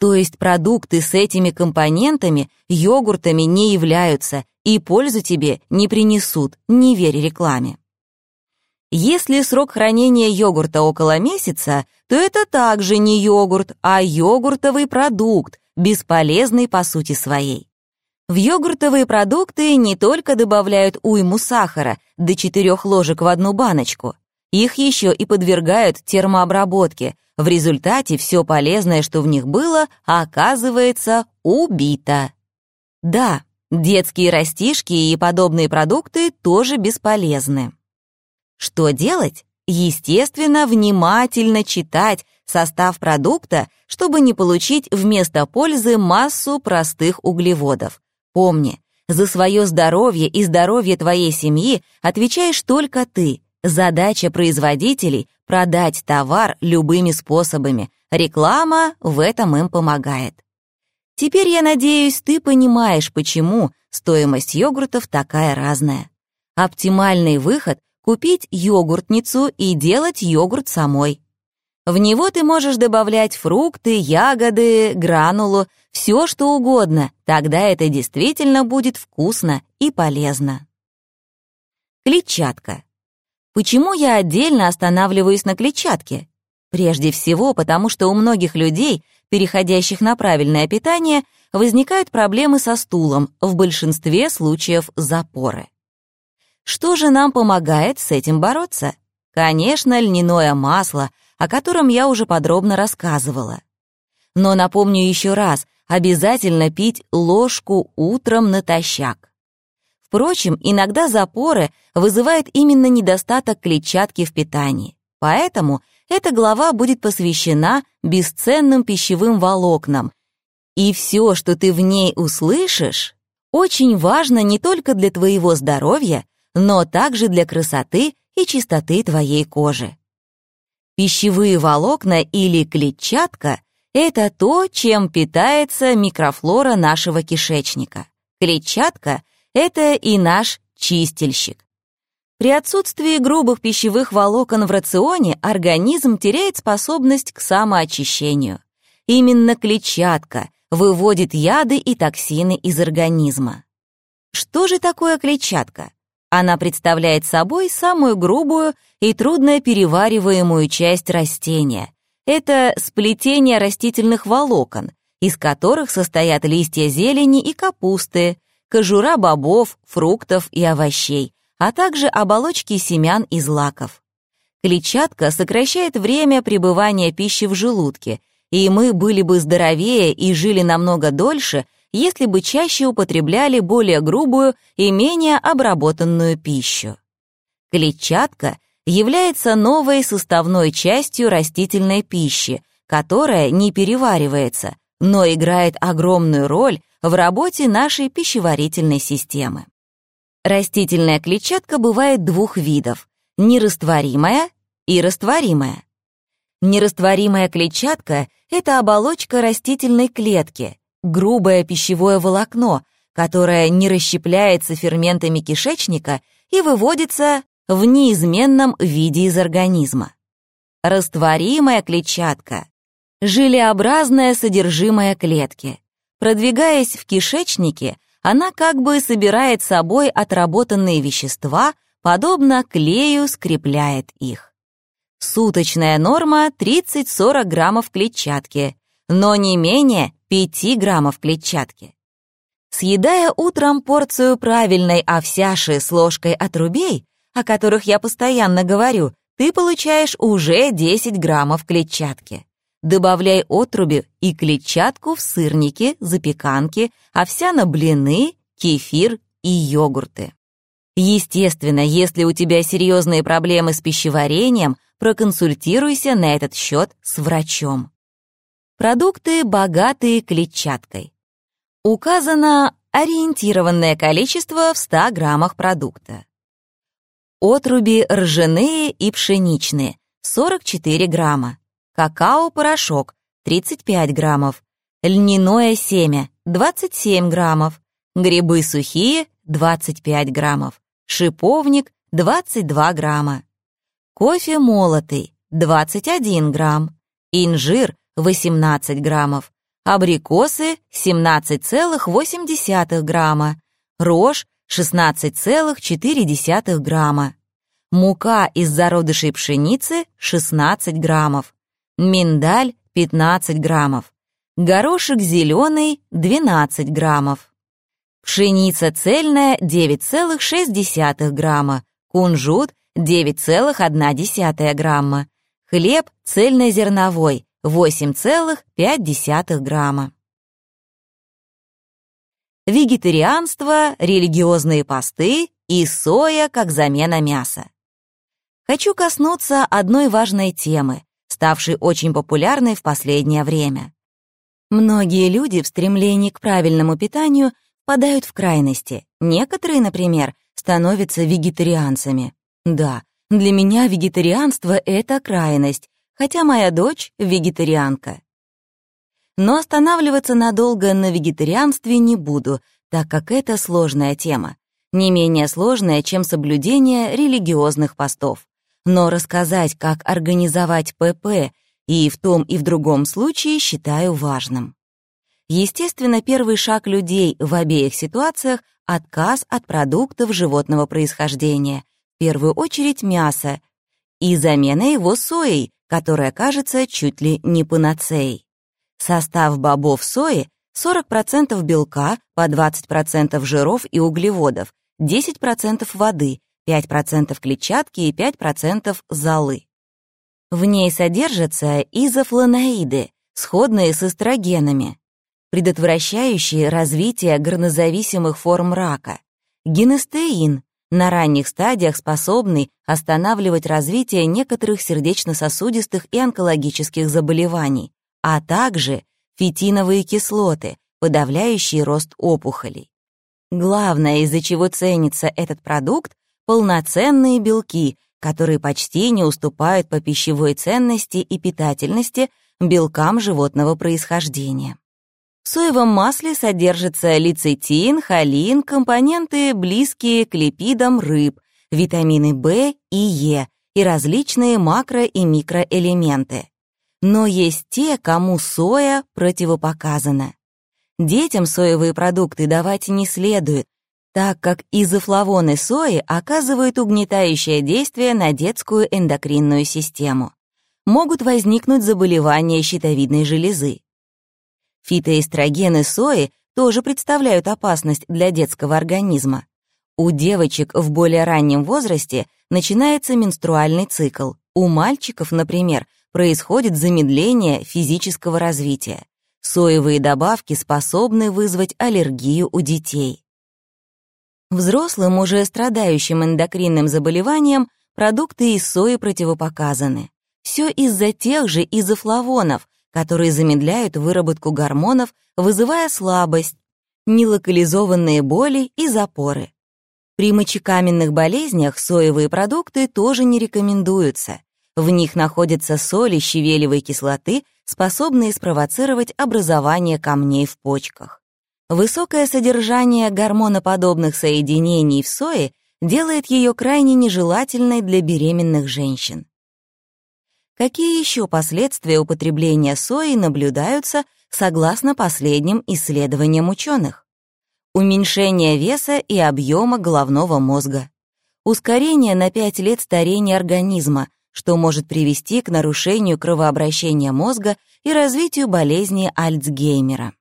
[SPEAKER 1] То есть продукты с этими компонентами йогуртами не являются и пользу тебе не принесут, не верь рекламе. Если срок хранения йогурта около месяца, то это также не йогурт, а йогуртовый продукт, бесполезный по сути своей. В йогуртовые продукты не только добавляют уйму сахара, до 4 ложек в одну баночку, их еще и подвергают термообработке, в результате все полезное, что в них было, оказывается убито. Да, детские растишки и подобные продукты тоже бесполезны. Что делать? Естественно, внимательно читать состав продукта, чтобы не получить вместо пользы массу простых углеводов. Помни, за свое здоровье и здоровье твоей семьи отвечаешь только ты. Задача производителей — продать товар любыми способами. Реклама в этом им помогает. Теперь, я надеюсь, ты понимаешь, почему стоимость йогуртов такая разная. Оптимальный выход — купить йогуртницу и делать йогурт самой. В него ты можешь добавлять фрукты, ягоды, гранулу, все что угодно, тогда это действительно будет вкусно и полезно. Клетчатка. Почему я отдельно останавливаюсь на клетчатке? Прежде всего, потому что у многих людей, переходящих на правильное питание, возникают проблемы со стулом, в большинстве случаев запоры. Что же нам помогает с этим бороться? Конечно, льняное масло, о котором я уже подробно рассказывала. Но напомню еще раз, обязательно пить ложку утром натощак. Впрочем, иногда запоры вызывает именно недостаток клетчатки в питании. Поэтому эта глава будет посвящена бесценным пищевым волокнам. И все, что ты в ней услышишь, очень важно не только для твоего здоровья, но также для красоты и чистоты твоей кожи. Пищевые волокна или клетчатка — это то, чем питается микрофлора нашего кишечника. Клетчатка это и наш чистильщик. При отсутствии грубых пищевых волокон в рационе организм теряет способность к самоочищению. Именно клетчатка выводит яды и токсины из организма. Что же такое клетчатка? Она представляет собой самую грубую и трудно перевариваемую часть растения. Это сплетение растительных волокон, из которых состоят листья зелени и капусты, кожура бобов, фруктов и овощей, а также оболочки семян и злаков. Клетчатка сокращает время пребывания пищи в желудке, и мы были бы здоровее и жили намного дольше, если бы чаще употребляли более грубую и менее обработанную пищу. Клетчатка является новой составной частью растительной пищи, которая не переваривается, но играет огромную роль в работе нашей пищеварительной системы. Растительная клетчатка бывает двух видов — нерастворимая и растворимая. Нерастворимая клетчатка — это оболочка растительной клетки, грубое пищевое волокно, которое не расщепляется ферментами кишечника и выводится в неизменном виде из организма. Растворимая клетчатка — желеобразное содержимое клетки. Продвигаясь в кишечнике, она как бы собирает собой отработанные вещества, подобно клею скрепляет их. Суточная норма 30-40 граммов клетчатки, но не менее 5 граммов клетчатки. Съедая утром порцию правильной овсяши с ложкой отрубей, о которых я постоянно говорю, ты получаешь уже 10 граммов клетчатки. Добавляй отруби и клетчатку в сырники, запеканки, овсяно-блины, кефир и йогурты. Естественно, если у тебя серьезные проблемы с пищеварением, проконсультируйся на этот счет с врачом. Продукты, богатые клетчаткой. Указано ориентированное количество в 100 граммах продукта. Отруби ржаные и пшеничные — 44 грамма. Какао-порошок — 35 граммов. Льняное семя — 27 граммов. Грибы сухие — 25 граммов. Шиповник — 22 грамма. Кофе молотый — 21 грамм. Инжир — 18 граммов абрикосы 17,8 грамма, рожь 16,4 грамма, мука из зародышей пшеницы 16 граммов, миндаль 15 граммов, горошек зеленый 12 граммов, пшеница цельная 9,6 грамма, кунжут 9,1 грамма, хлеб цельнозерновой 8,5 грамма. Вегетарианство, религиозные посты и соя как замена мяса. Хочу коснуться одной важной темы, ставшей очень популярной в последнее время. Многие люди в стремлении к правильному питанию впадают в крайности. Некоторые, например, становятся вегетарианцами. Да, для меня вегетарианство — это крайность, хотя моя дочь вегетарианка. Но останавливаться надолго на вегетарианстве не буду, так как это сложная тема, не менее сложная, чем соблюдение религиозных постов. Но рассказать, как организовать ПП и в том и в другом случае считаю важным. Естественно, первый шаг людей в обеих ситуациях — отказ от продуктов животного происхождения, в первую очередь мяса, и замена его соей, которая кажется чуть ли не панацеей. Состав бобов сои 40% белка, по 20% жиров и углеводов, 10% воды, 5% клетчатки и 5% золы. В ней содержатся изофлавоноиды, сходные с эстрогенами, предотвращающие развитие горнозависимых форм рака, гинестеин, на ранних стадиях способный останавливать развитие некоторых сердечно-сосудистых и онкологических заболеваний, а также фитиновые кислоты, подавляющие рост опухолей. Главное, из-за чего ценится этот продукт, полноценные белки, которые почти не уступают по пищевой ценности и питательности белкам животного происхождения. В соевом масле содержится лецитин, холин, компоненты, близкие к липидам рыб, витамины В и Е и различные макро- и микроэлементы. Но есть те, кому соя противопоказана. Детям соевые продукты давать не следует, так как изофлавоны сои оказывают угнетающее действие на детскую эндокринную систему. Могут возникнуть заболевания щитовидной железы. Фитоэстрогены сои тоже представляют опасность для детского организма. У девочек в более раннем возрасте начинается менструальный цикл. У мальчиков, например, происходит замедление физического развития. Соевые добавки способны вызвать аллергию у детей. Взрослым, уже страдающим эндокринным заболеванием, продукты из сои противопоказаны. Все из-за тех же изофлавонов, которые замедляют выработку гормонов, вызывая слабость, нелокализованные боли и запоры. При мочекаменных болезнях соевые продукты тоже не рекомендуются. В них находятся соли щавелевой кислоты, способные спровоцировать образование камней в почках. Высокое содержание гормоноподобных соединений в сое делает ее крайне нежелательной для беременных женщин. Какие еще последствия употребления сои наблюдаются согласно последним исследованиям ученых? Уменьшение веса и объема головного мозга. Ускорение на 5 лет старения организма, что может привести к нарушению кровообращения мозга и развитию болезни Альцгеймера.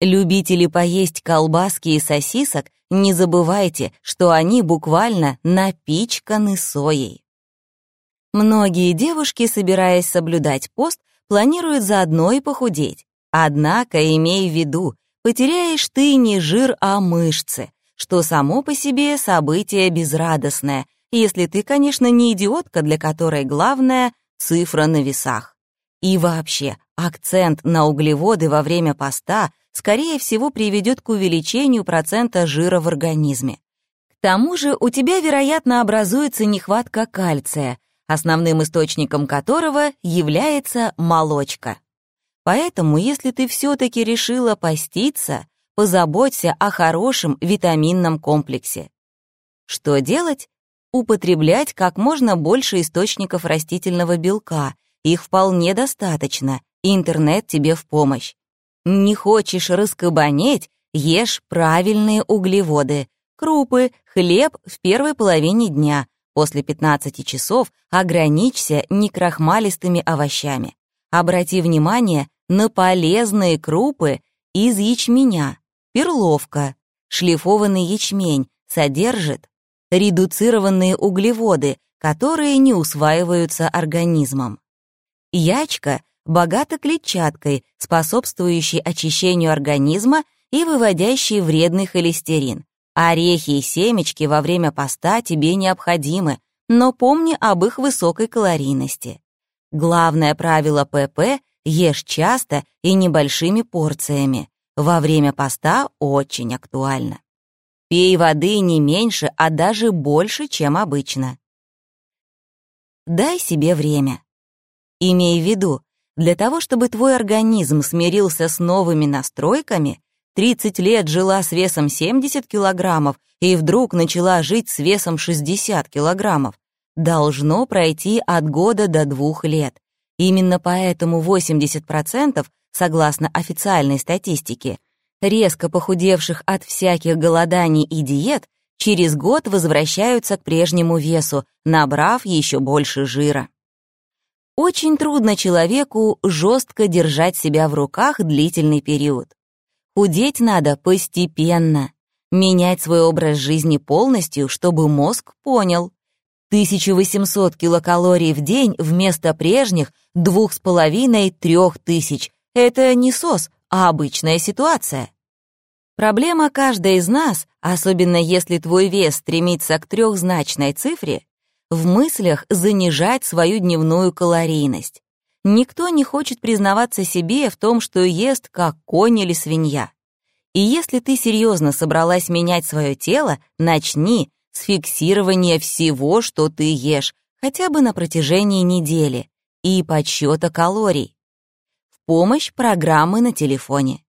[SPEAKER 1] Любители поесть колбаски и сосисок, не забывайте, что они буквально напичканы соей. Многие девушки, собираясь соблюдать пост, планируют заодно и похудеть. Однако, имей в виду, потеряешь ты не жир, а мышцы, что само по себе событие безрадостное, если ты, конечно, не идиотка, для которой главное — цифра на весах. И вообще, акцент на углеводы во время поста скорее всего приведет к увеличению процента жира в организме. К тому же у тебя, вероятно, образуется нехватка кальция, основным источником которого является молочка. Поэтому, если ты все-таки решила поститься, позаботься о хорошем витаминном комплексе. Что делать? Употреблять как можно больше источников растительного белка. Их вполне достаточно, интернет тебе в помощь. Не хочешь раскабанеть, ешь правильные углеводы, крупы, хлеб в первой половине дня. После 15 часов ограничься некрахмалистыми овощами. Обрати внимание на полезные крупы из ячменя. Перловка, шлифованный ячмень содержит редуцированные углеводы, которые не усваиваются организмом. Ячка богата клетчаткой, способствующей очищению организма и выводящей вредный холестерин. Орехи и семечки во время поста тебе необходимы, но помни об их высокой калорийности. Главное правило ПП — ешь часто и небольшими порциями. Во время поста очень актуально. Пей воды не меньше, а даже больше, чем обычно. Дай себе время. Имей в виду, для того, чтобы твой организм смирился с новыми настройками, 30 лет жила с весом 70 килограммов и вдруг начала жить с весом 60 килограммов, должно пройти от года до двух лет. Именно поэтому 80%, согласно официальной статистике, резко похудевших от всяких голоданий и диет, через год возвращаются к прежнему весу, набрав еще больше жира. Очень трудно человеку жестко держать себя в руках длительный период. Худеть надо постепенно, менять свой образ жизни полностью, чтобы мозг понял. 1800 килокалорий в день вместо прежних 2,5-3 тысяч. Это не СОС, а обычная ситуация. Проблема каждой из нас, особенно если твой вес стремится к трехзначной цифре, в мыслях занижать свою дневную калорийность. Никто не хочет признаваться себе в том, что ест как конь или свинья. И если ты серьезно собралась менять свое тело, начни с фиксирования всего, что ты ешь, хотя бы на протяжении недели, и подсчета калорий. В помощь программы на телефоне.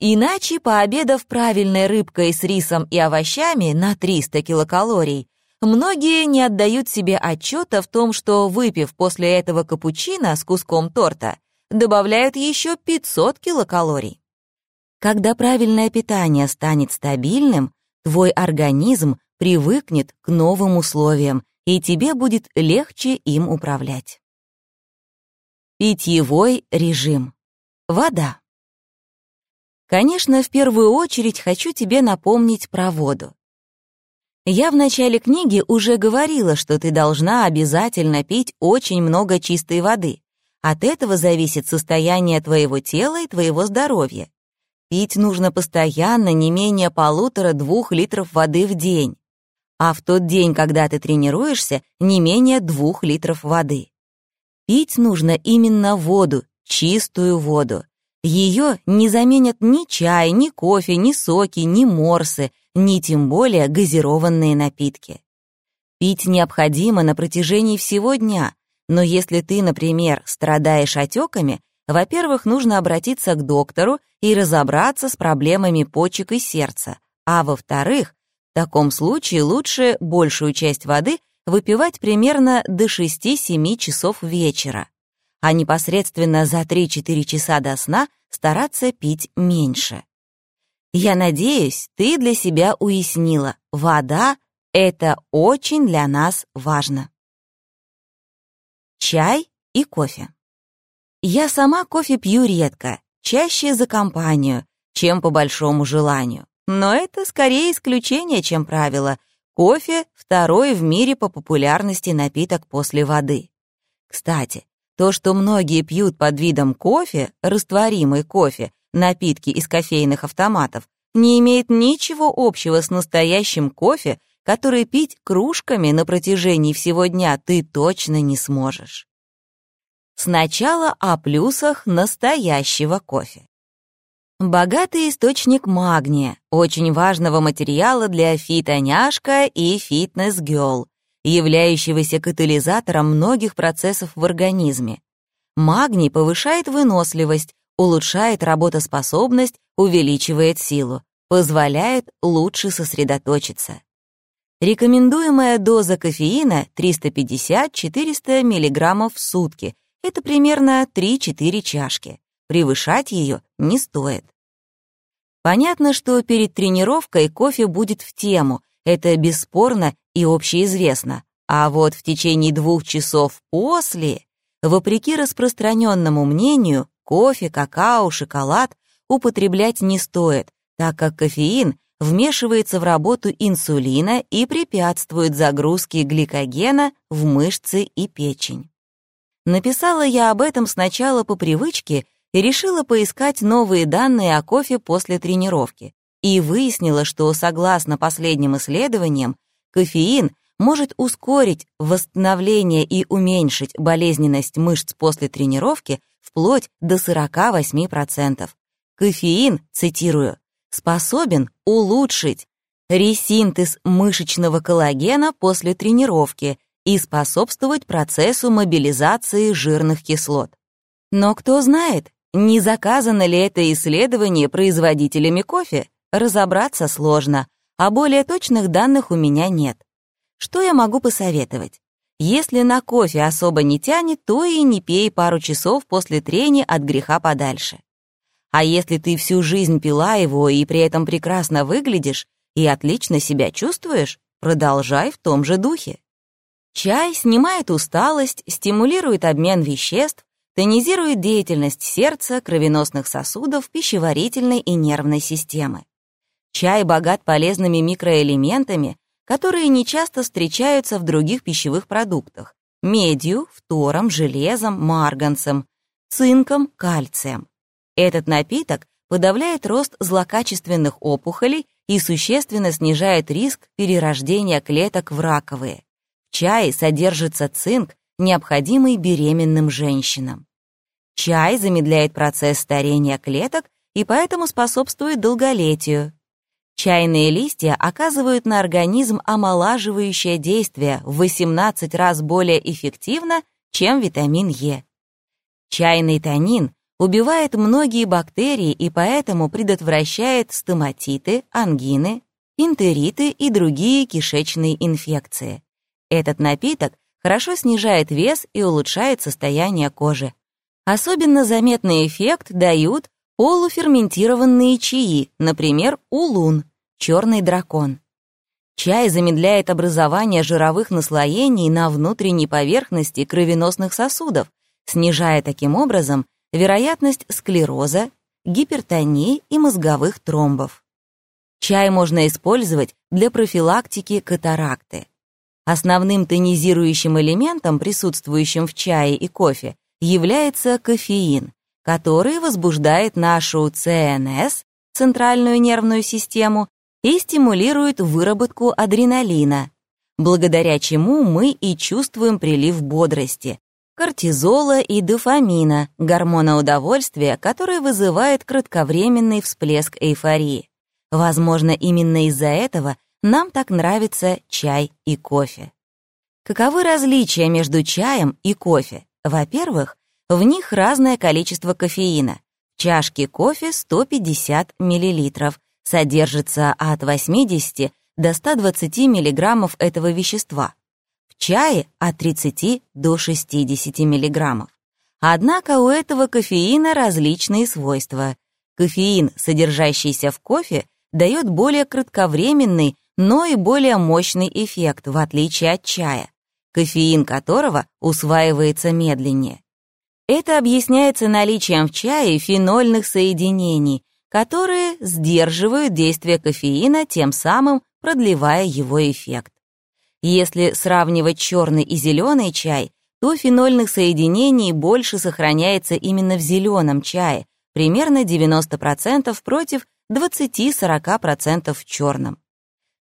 [SPEAKER 1] Иначе, пообедав правильной рыбкой с рисом и овощами на 300 килокалорий, Многие не отдают себе отчета в том, что, выпив после этого капучино с куском торта, добавляют еще 500 килокалорий. Когда правильное питание станет стабильным, твой организм привыкнет к новым условиям, и тебе будет легче им управлять. Питьевой режим. Вода. Конечно, в первую очередь хочу тебе напомнить про воду. Я в начале книги уже говорила, что ты должна обязательно пить очень много чистой воды. От этого зависит состояние твоего тела и твоего здоровья. Пить нужно постоянно не менее полутора-двух литров воды в день. А в тот день, когда ты тренируешься, не менее двух литров воды. Пить нужно именно воду, чистую воду. Ее не заменят ни чай, ни кофе, ни соки, ни морсы, ни тем более газированные напитки. Пить необходимо на протяжении всего дня, Но если ты, например, страдаешь отеками, во-первых, нужно обратиться к доктору и разобраться с проблемами почек и сердца, а во-вторых, в таком случае лучше большую часть воды выпивать примерно до 6-7 часов вечера, а непосредственно за 3-4 часа до сна стараться пить меньше. Я надеюсь, ты для себя уяснила, вода — это очень для нас важно. Чай и кофе. Я сама кофе пью редко, чаще за компанию, чем по большому желанию. Но это скорее исключение, чем правило. Кофе — второй в мире по популярности напиток после воды. Кстати, то, что многие пьют под видом кофе, растворимый кофе, напитки из кофейных автоматов, не имеет ничего общего с настоящим кофе, который пить кружками на протяжении всего дня ты точно не сможешь. Сначала о плюсах настоящего кофе. Богатый источник магния, очень важного материала для фитоняшка и фитнес-гёл, являющегося катализатором многих процессов в организме. Магний повышает выносливость, улучшает работоспособность, увеличивает силу, позволяет лучше сосредоточиться. Рекомендуемая доза кофеина 350-400 мг в сутки. Это примерно 3-4 чашки. Превышать ее не стоит. Понятно, что перед тренировкой кофе будет в тему, это бесспорно и общеизвестно. А вот в течение двух часов после, вопреки распространенному мнению, кофе, какао, шоколад употреблять не стоит, так как кофеин вмешивается в работу инсулина и препятствует загрузке гликогена в мышцы и печень. Написала я об этом сначала по привычке и решила поискать новые данные о кофе после тренировки. И выяснила, что, согласно последним исследованиям, кофеин может ускорить восстановление и уменьшить болезненность мышц после тренировки вплоть до 48%. Кофеин, цитирую, способен улучшить ресинтез мышечного коллагена после тренировки и способствовать процессу мобилизации жирных кислот. Но кто знает, не заказано ли это исследование производителями кофе, разобраться сложно, а более точных данных у меня нет. Что я могу посоветовать? Если на кофе особо не тянет, то и не пей пару часов после трения от греха подальше. А если ты всю жизнь пила его и при этом прекрасно выглядишь и отлично себя чувствуешь, продолжай в том же духе. Чай снимает усталость, стимулирует обмен веществ, тонизирует деятельность сердца, кровеносных сосудов, пищеварительной и нервной системы. Чай богат полезными микроэлементами, которые нечасто встречаются в других пищевых продуктах — медью, фтором, железом, марганцем, цинком, кальцием. Этот напиток подавляет рост злокачественных опухолей и существенно снижает риск перерождения клеток в раковые. В чае содержится цинк, необходимый беременным женщинам. Чай замедляет процесс старения клеток и поэтому способствует долголетию. Чайные листья оказывают на организм омолаживающее действие в 18 раз более эффективно, чем витамин Е. Чайный танин убивает многие бактерии и поэтому предотвращает стоматиты, ангины, энтериты и другие кишечные инфекции. Этот напиток хорошо снижает вес и улучшает состояние кожи. Особенно заметный эффект дают полуферментированные чаи, например, улун, черный дракон. Чай замедляет образование жировых наслоений на внутренней поверхности кровеносных сосудов, снижая таким образом вероятность склероза, гипертонии и мозговых тромбов. Чай можно использовать для профилактики катаракты. Основным тонизирующим элементом, присутствующим в чае и кофе, является кофеин, который возбуждает нашу ЦНС, центральную нервную систему, и стимулирует выработку адреналина, благодаря чему мы и чувствуем прилив бодрости, кортизола и дофамина, гормона удовольствия, который вызывает кратковременный всплеск эйфории. Возможно, именно из-за этого нам так нравится чай и кофе. Каковы различия между чаем и кофе? Во-первых, в них разное количество кофеина. В чашке кофе 150 мл, содержится от 80 до 120 мг этого вещества. В чае от 30 до 60 мг. Однако у этого кофеина различные свойства. Кофеин, содержащийся в кофе, дает более кратковременный, но и более мощный эффект, в отличие от чая, кофеин которого усваивается медленнее. Это объясняется наличием в чае фенольных соединений, которые сдерживают действие кофеина, тем самым продлевая его эффект. Если сравнивать черный и зеленый чай, то фенольных соединений больше сохраняется именно в зеленом чае, примерно 90% против 20-40% в черном.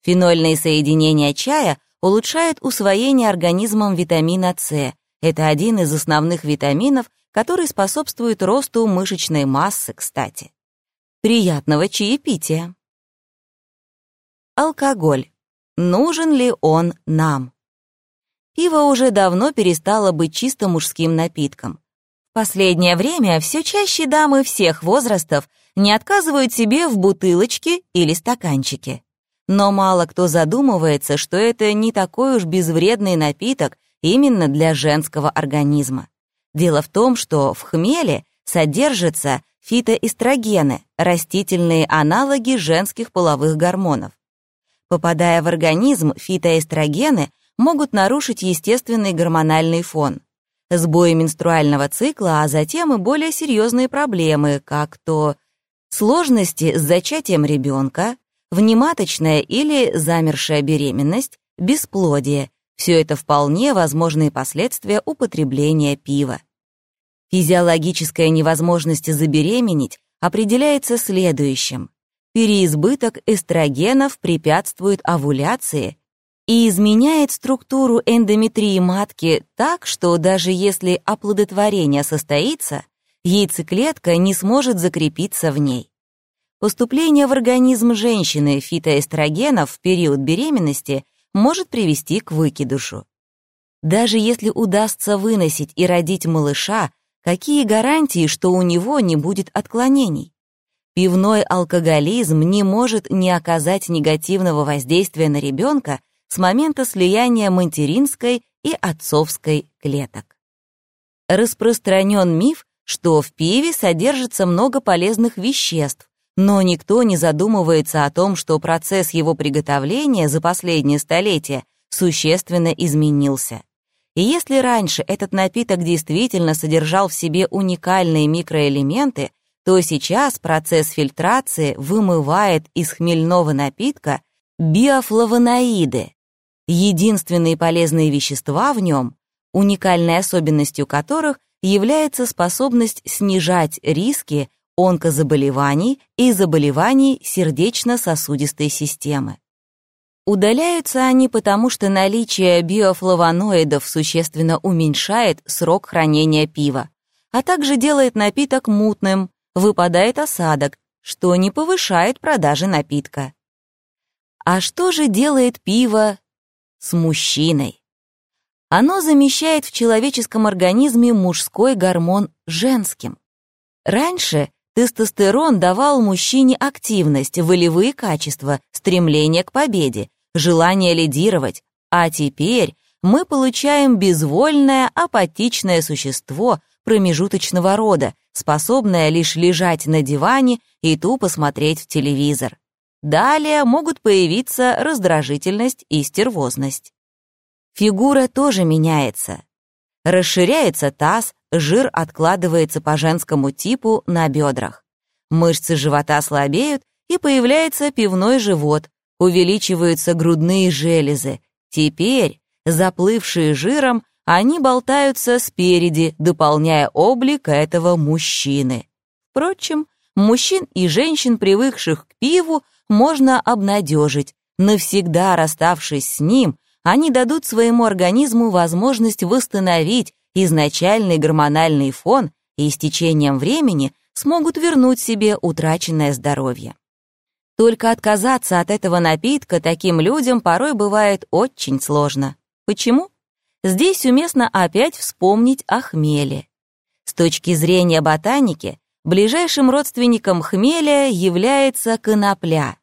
[SPEAKER 1] Фенольные соединения чая улучшают усвоение организмом витамина С. Это один из основных витаминов, который способствует росту мышечной массы, кстати. Приятного чаепития! Алкоголь. Нужен ли он нам? Пиво уже давно перестало быть чисто мужским напитком. В последнее время все чаще дамы всех возрастов не отказывают себе в бутылочке или стаканчике. Но мало кто задумывается, что это не такой уж безвредный напиток именно для женского организма. Дело в том, что в хмеле содержатся фитоэстрогены, растительные аналоги женских половых гормонов. Попадая в организм, фитоэстрогены могут нарушить естественный гормональный фон, сбои менструального цикла, а затем и более серьезные проблемы, как то сложности с зачатием ребенка, внематочная или замершая беременность, бесплодие. Все это вполне возможные последствия употребления пива. Физиологическая невозможность забеременеть определяется следующим. Переизбыток эстрогенов препятствует овуляции и изменяет структуру эндометрии матки так, что даже если оплодотворение состоится, яйцеклетка не сможет закрепиться в ней. Поступление в организм женщины фитоэстрогенов в период беременности может привести к выкидышу. Даже если удастся выносить и родить малыша, какие гарантии, что у него не будет отклонений? Пивной алкоголизм не может не оказать негативного воздействия на ребенка с момента слияния материнской и отцовской клеток. Распространен миф, что в пиве содержится много полезных веществ, но никто не задумывается о том, что процесс его приготовления за последние столетия существенно изменился. И если раньше этот напиток действительно содержал в себе уникальные микроэлементы, то сейчас процесс фильтрации вымывает из хмельного напитка биофлавоноиды, Единственные полезные вещества в нем, уникальной особенностью которых является способность снижать риски онкозаболеваний и заболеваний сердечно-сосудистой системы. Удаляются они потому, что наличие биофлавоноидов существенно уменьшает срок хранения пива, а также делает напиток мутным, выпадает осадок, что не повышает продажи напитка. А что же делает пиво с мужчиной. Оно замещает в человеческом организме мужской гормон женским. Раньше тестостерон давал мужчине активность, волевые качества, стремление к победе, желание лидировать, а теперь мы получаем безвольное, апатичное существо промежуточного рода, способное лишь лежать на диване и тупо смотреть в телевизор. Далее могут появиться раздражительность и стервозность. Фигура тоже меняется. Расширяется таз, жир откладывается по женскому типу на бедрах. Мышцы живота слабеют, и появляется пивной живот, увеличиваются грудные железы. Теперь, заплывшие жиром, они болтаются спереди, дополняя облик этого мужчины. Впрочем, мужчин и женщин, привыкших к пиву, можно обнадежить. Навсегда расставшись с ним, они дадут своему организму возможность восстановить изначальный гормональный фон и с течением времени смогут вернуть себе утраченное здоровье. Только отказаться от этого напитка таким людям порой бывает очень сложно. Почему? Здесь уместно опять вспомнить о хмеле. С точки зрения ботаники, ближайшим родственником хмеля является конопля.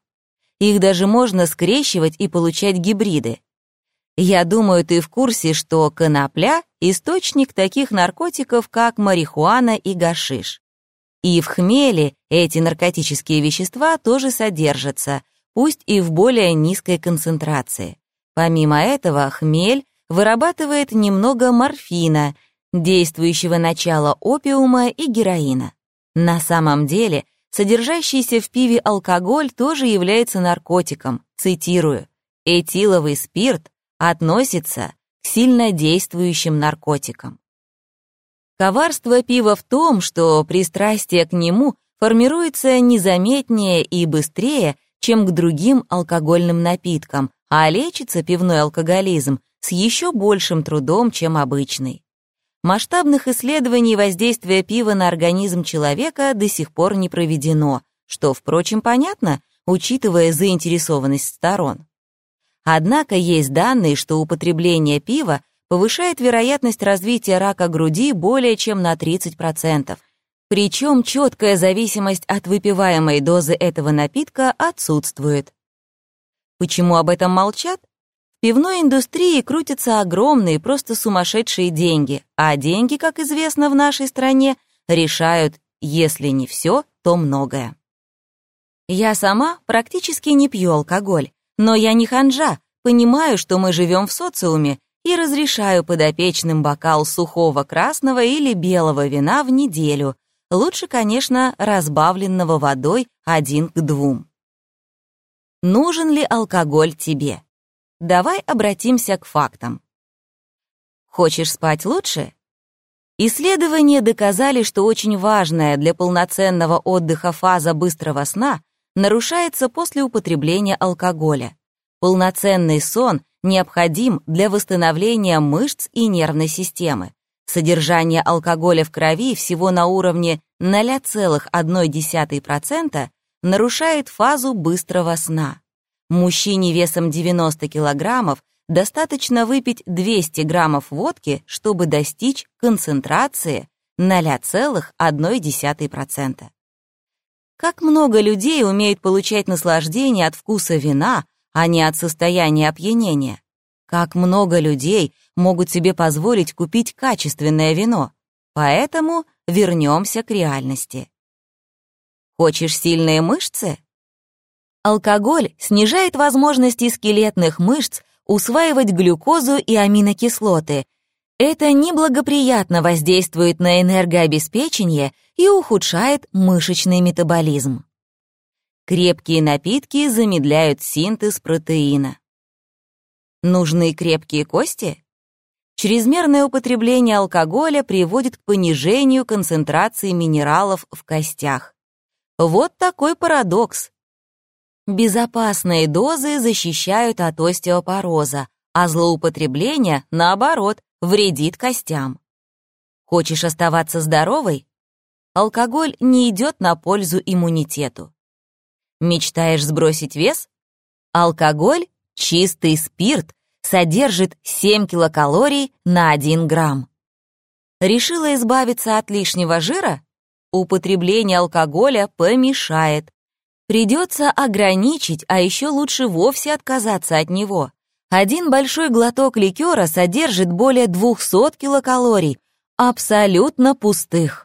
[SPEAKER 1] Их даже можно скрещивать и получать гибриды. Я думаю, ты в курсе, что конопля — источник таких наркотиков, как марихуана и гашиш. И в хмеле эти наркотические вещества тоже содержатся, пусть и в более низкой концентрации. Помимо этого, хмель вырабатывает немного морфина, действующего начала опиума и героина. На самом деле, содержащийся в пиве алкоголь тоже является наркотиком, цитирую, «этиловый спирт относится к сильнодействующим наркотикам». Коварство пива в том, что пристрастие к нему формируется незаметнее и быстрее, чем к другим алкогольным напиткам, а лечится пивной алкоголизм с еще большим трудом, чем обычный. Масштабных исследований воздействия пива на организм человека до сих пор не проведено, что, впрочем, понятно, учитывая заинтересованность сторон. Однако есть данные, что употребление пива повышает вероятность развития рака груди более чем на 30%, причем четкая зависимость от выпиваемой дозы этого напитка отсутствует. Почему об этом молчат? В пивной индустрии крутятся огромные, просто сумасшедшие деньги, а деньги, как известно в нашей стране, решают, если не все, то многое. Я сама практически не пью алкоголь, но я не ханжа, понимаю, что мы живем в социуме, и разрешаю подопечным бокал сухого красного или белого вина в неделю, лучше, конечно, разбавленного водой один к двум. Нужен ли алкоголь тебе? Давай обратимся к фактам. Хочешь спать лучше? Исследования доказали, что очень важная для полноценного отдыха фаза быстрого сна нарушается после употребления алкоголя. Полноценный сон необходим для восстановления мышц и нервной системы. Содержание алкоголя в крови всего на уровне 0,1% нарушает фазу быстрого сна. Мужчине весом 90 килограммов достаточно выпить 200 граммов водки, чтобы достичь концентрации 0,1%. Как много людей умеют получать наслаждение от вкуса вина, а не от состояния опьянения? Как много людей могут себе позволить купить качественное вино? Поэтому вернемся к реальности. Хочешь сильные мышцы? Алкоголь снижает возможности скелетных мышц усваивать глюкозу и аминокислоты. Это неблагоприятно воздействует на энергообеспечение и ухудшает мышечный метаболизм. Крепкие напитки замедляют синтез протеина. Нужны крепкие кости? Чрезмерное употребление алкоголя приводит к понижению концентрации минералов в костях. Вот такой парадокс. Безопасные дозы защищают от остеопороза, а злоупотребление, наоборот, вредит костям. Хочешь оставаться здоровой? Алкоголь не идет на пользу иммунитету. Мечтаешь сбросить вес? Алкоголь, чистый спирт, содержит 7 килокалорий на 1 грамм. Решила избавиться от лишнего жира? употребление алкоголя помешает. Придется ограничить, а еще лучше вовсе отказаться от него. Один большой глоток ликера содержит более 200 килокалорий, абсолютно пустых.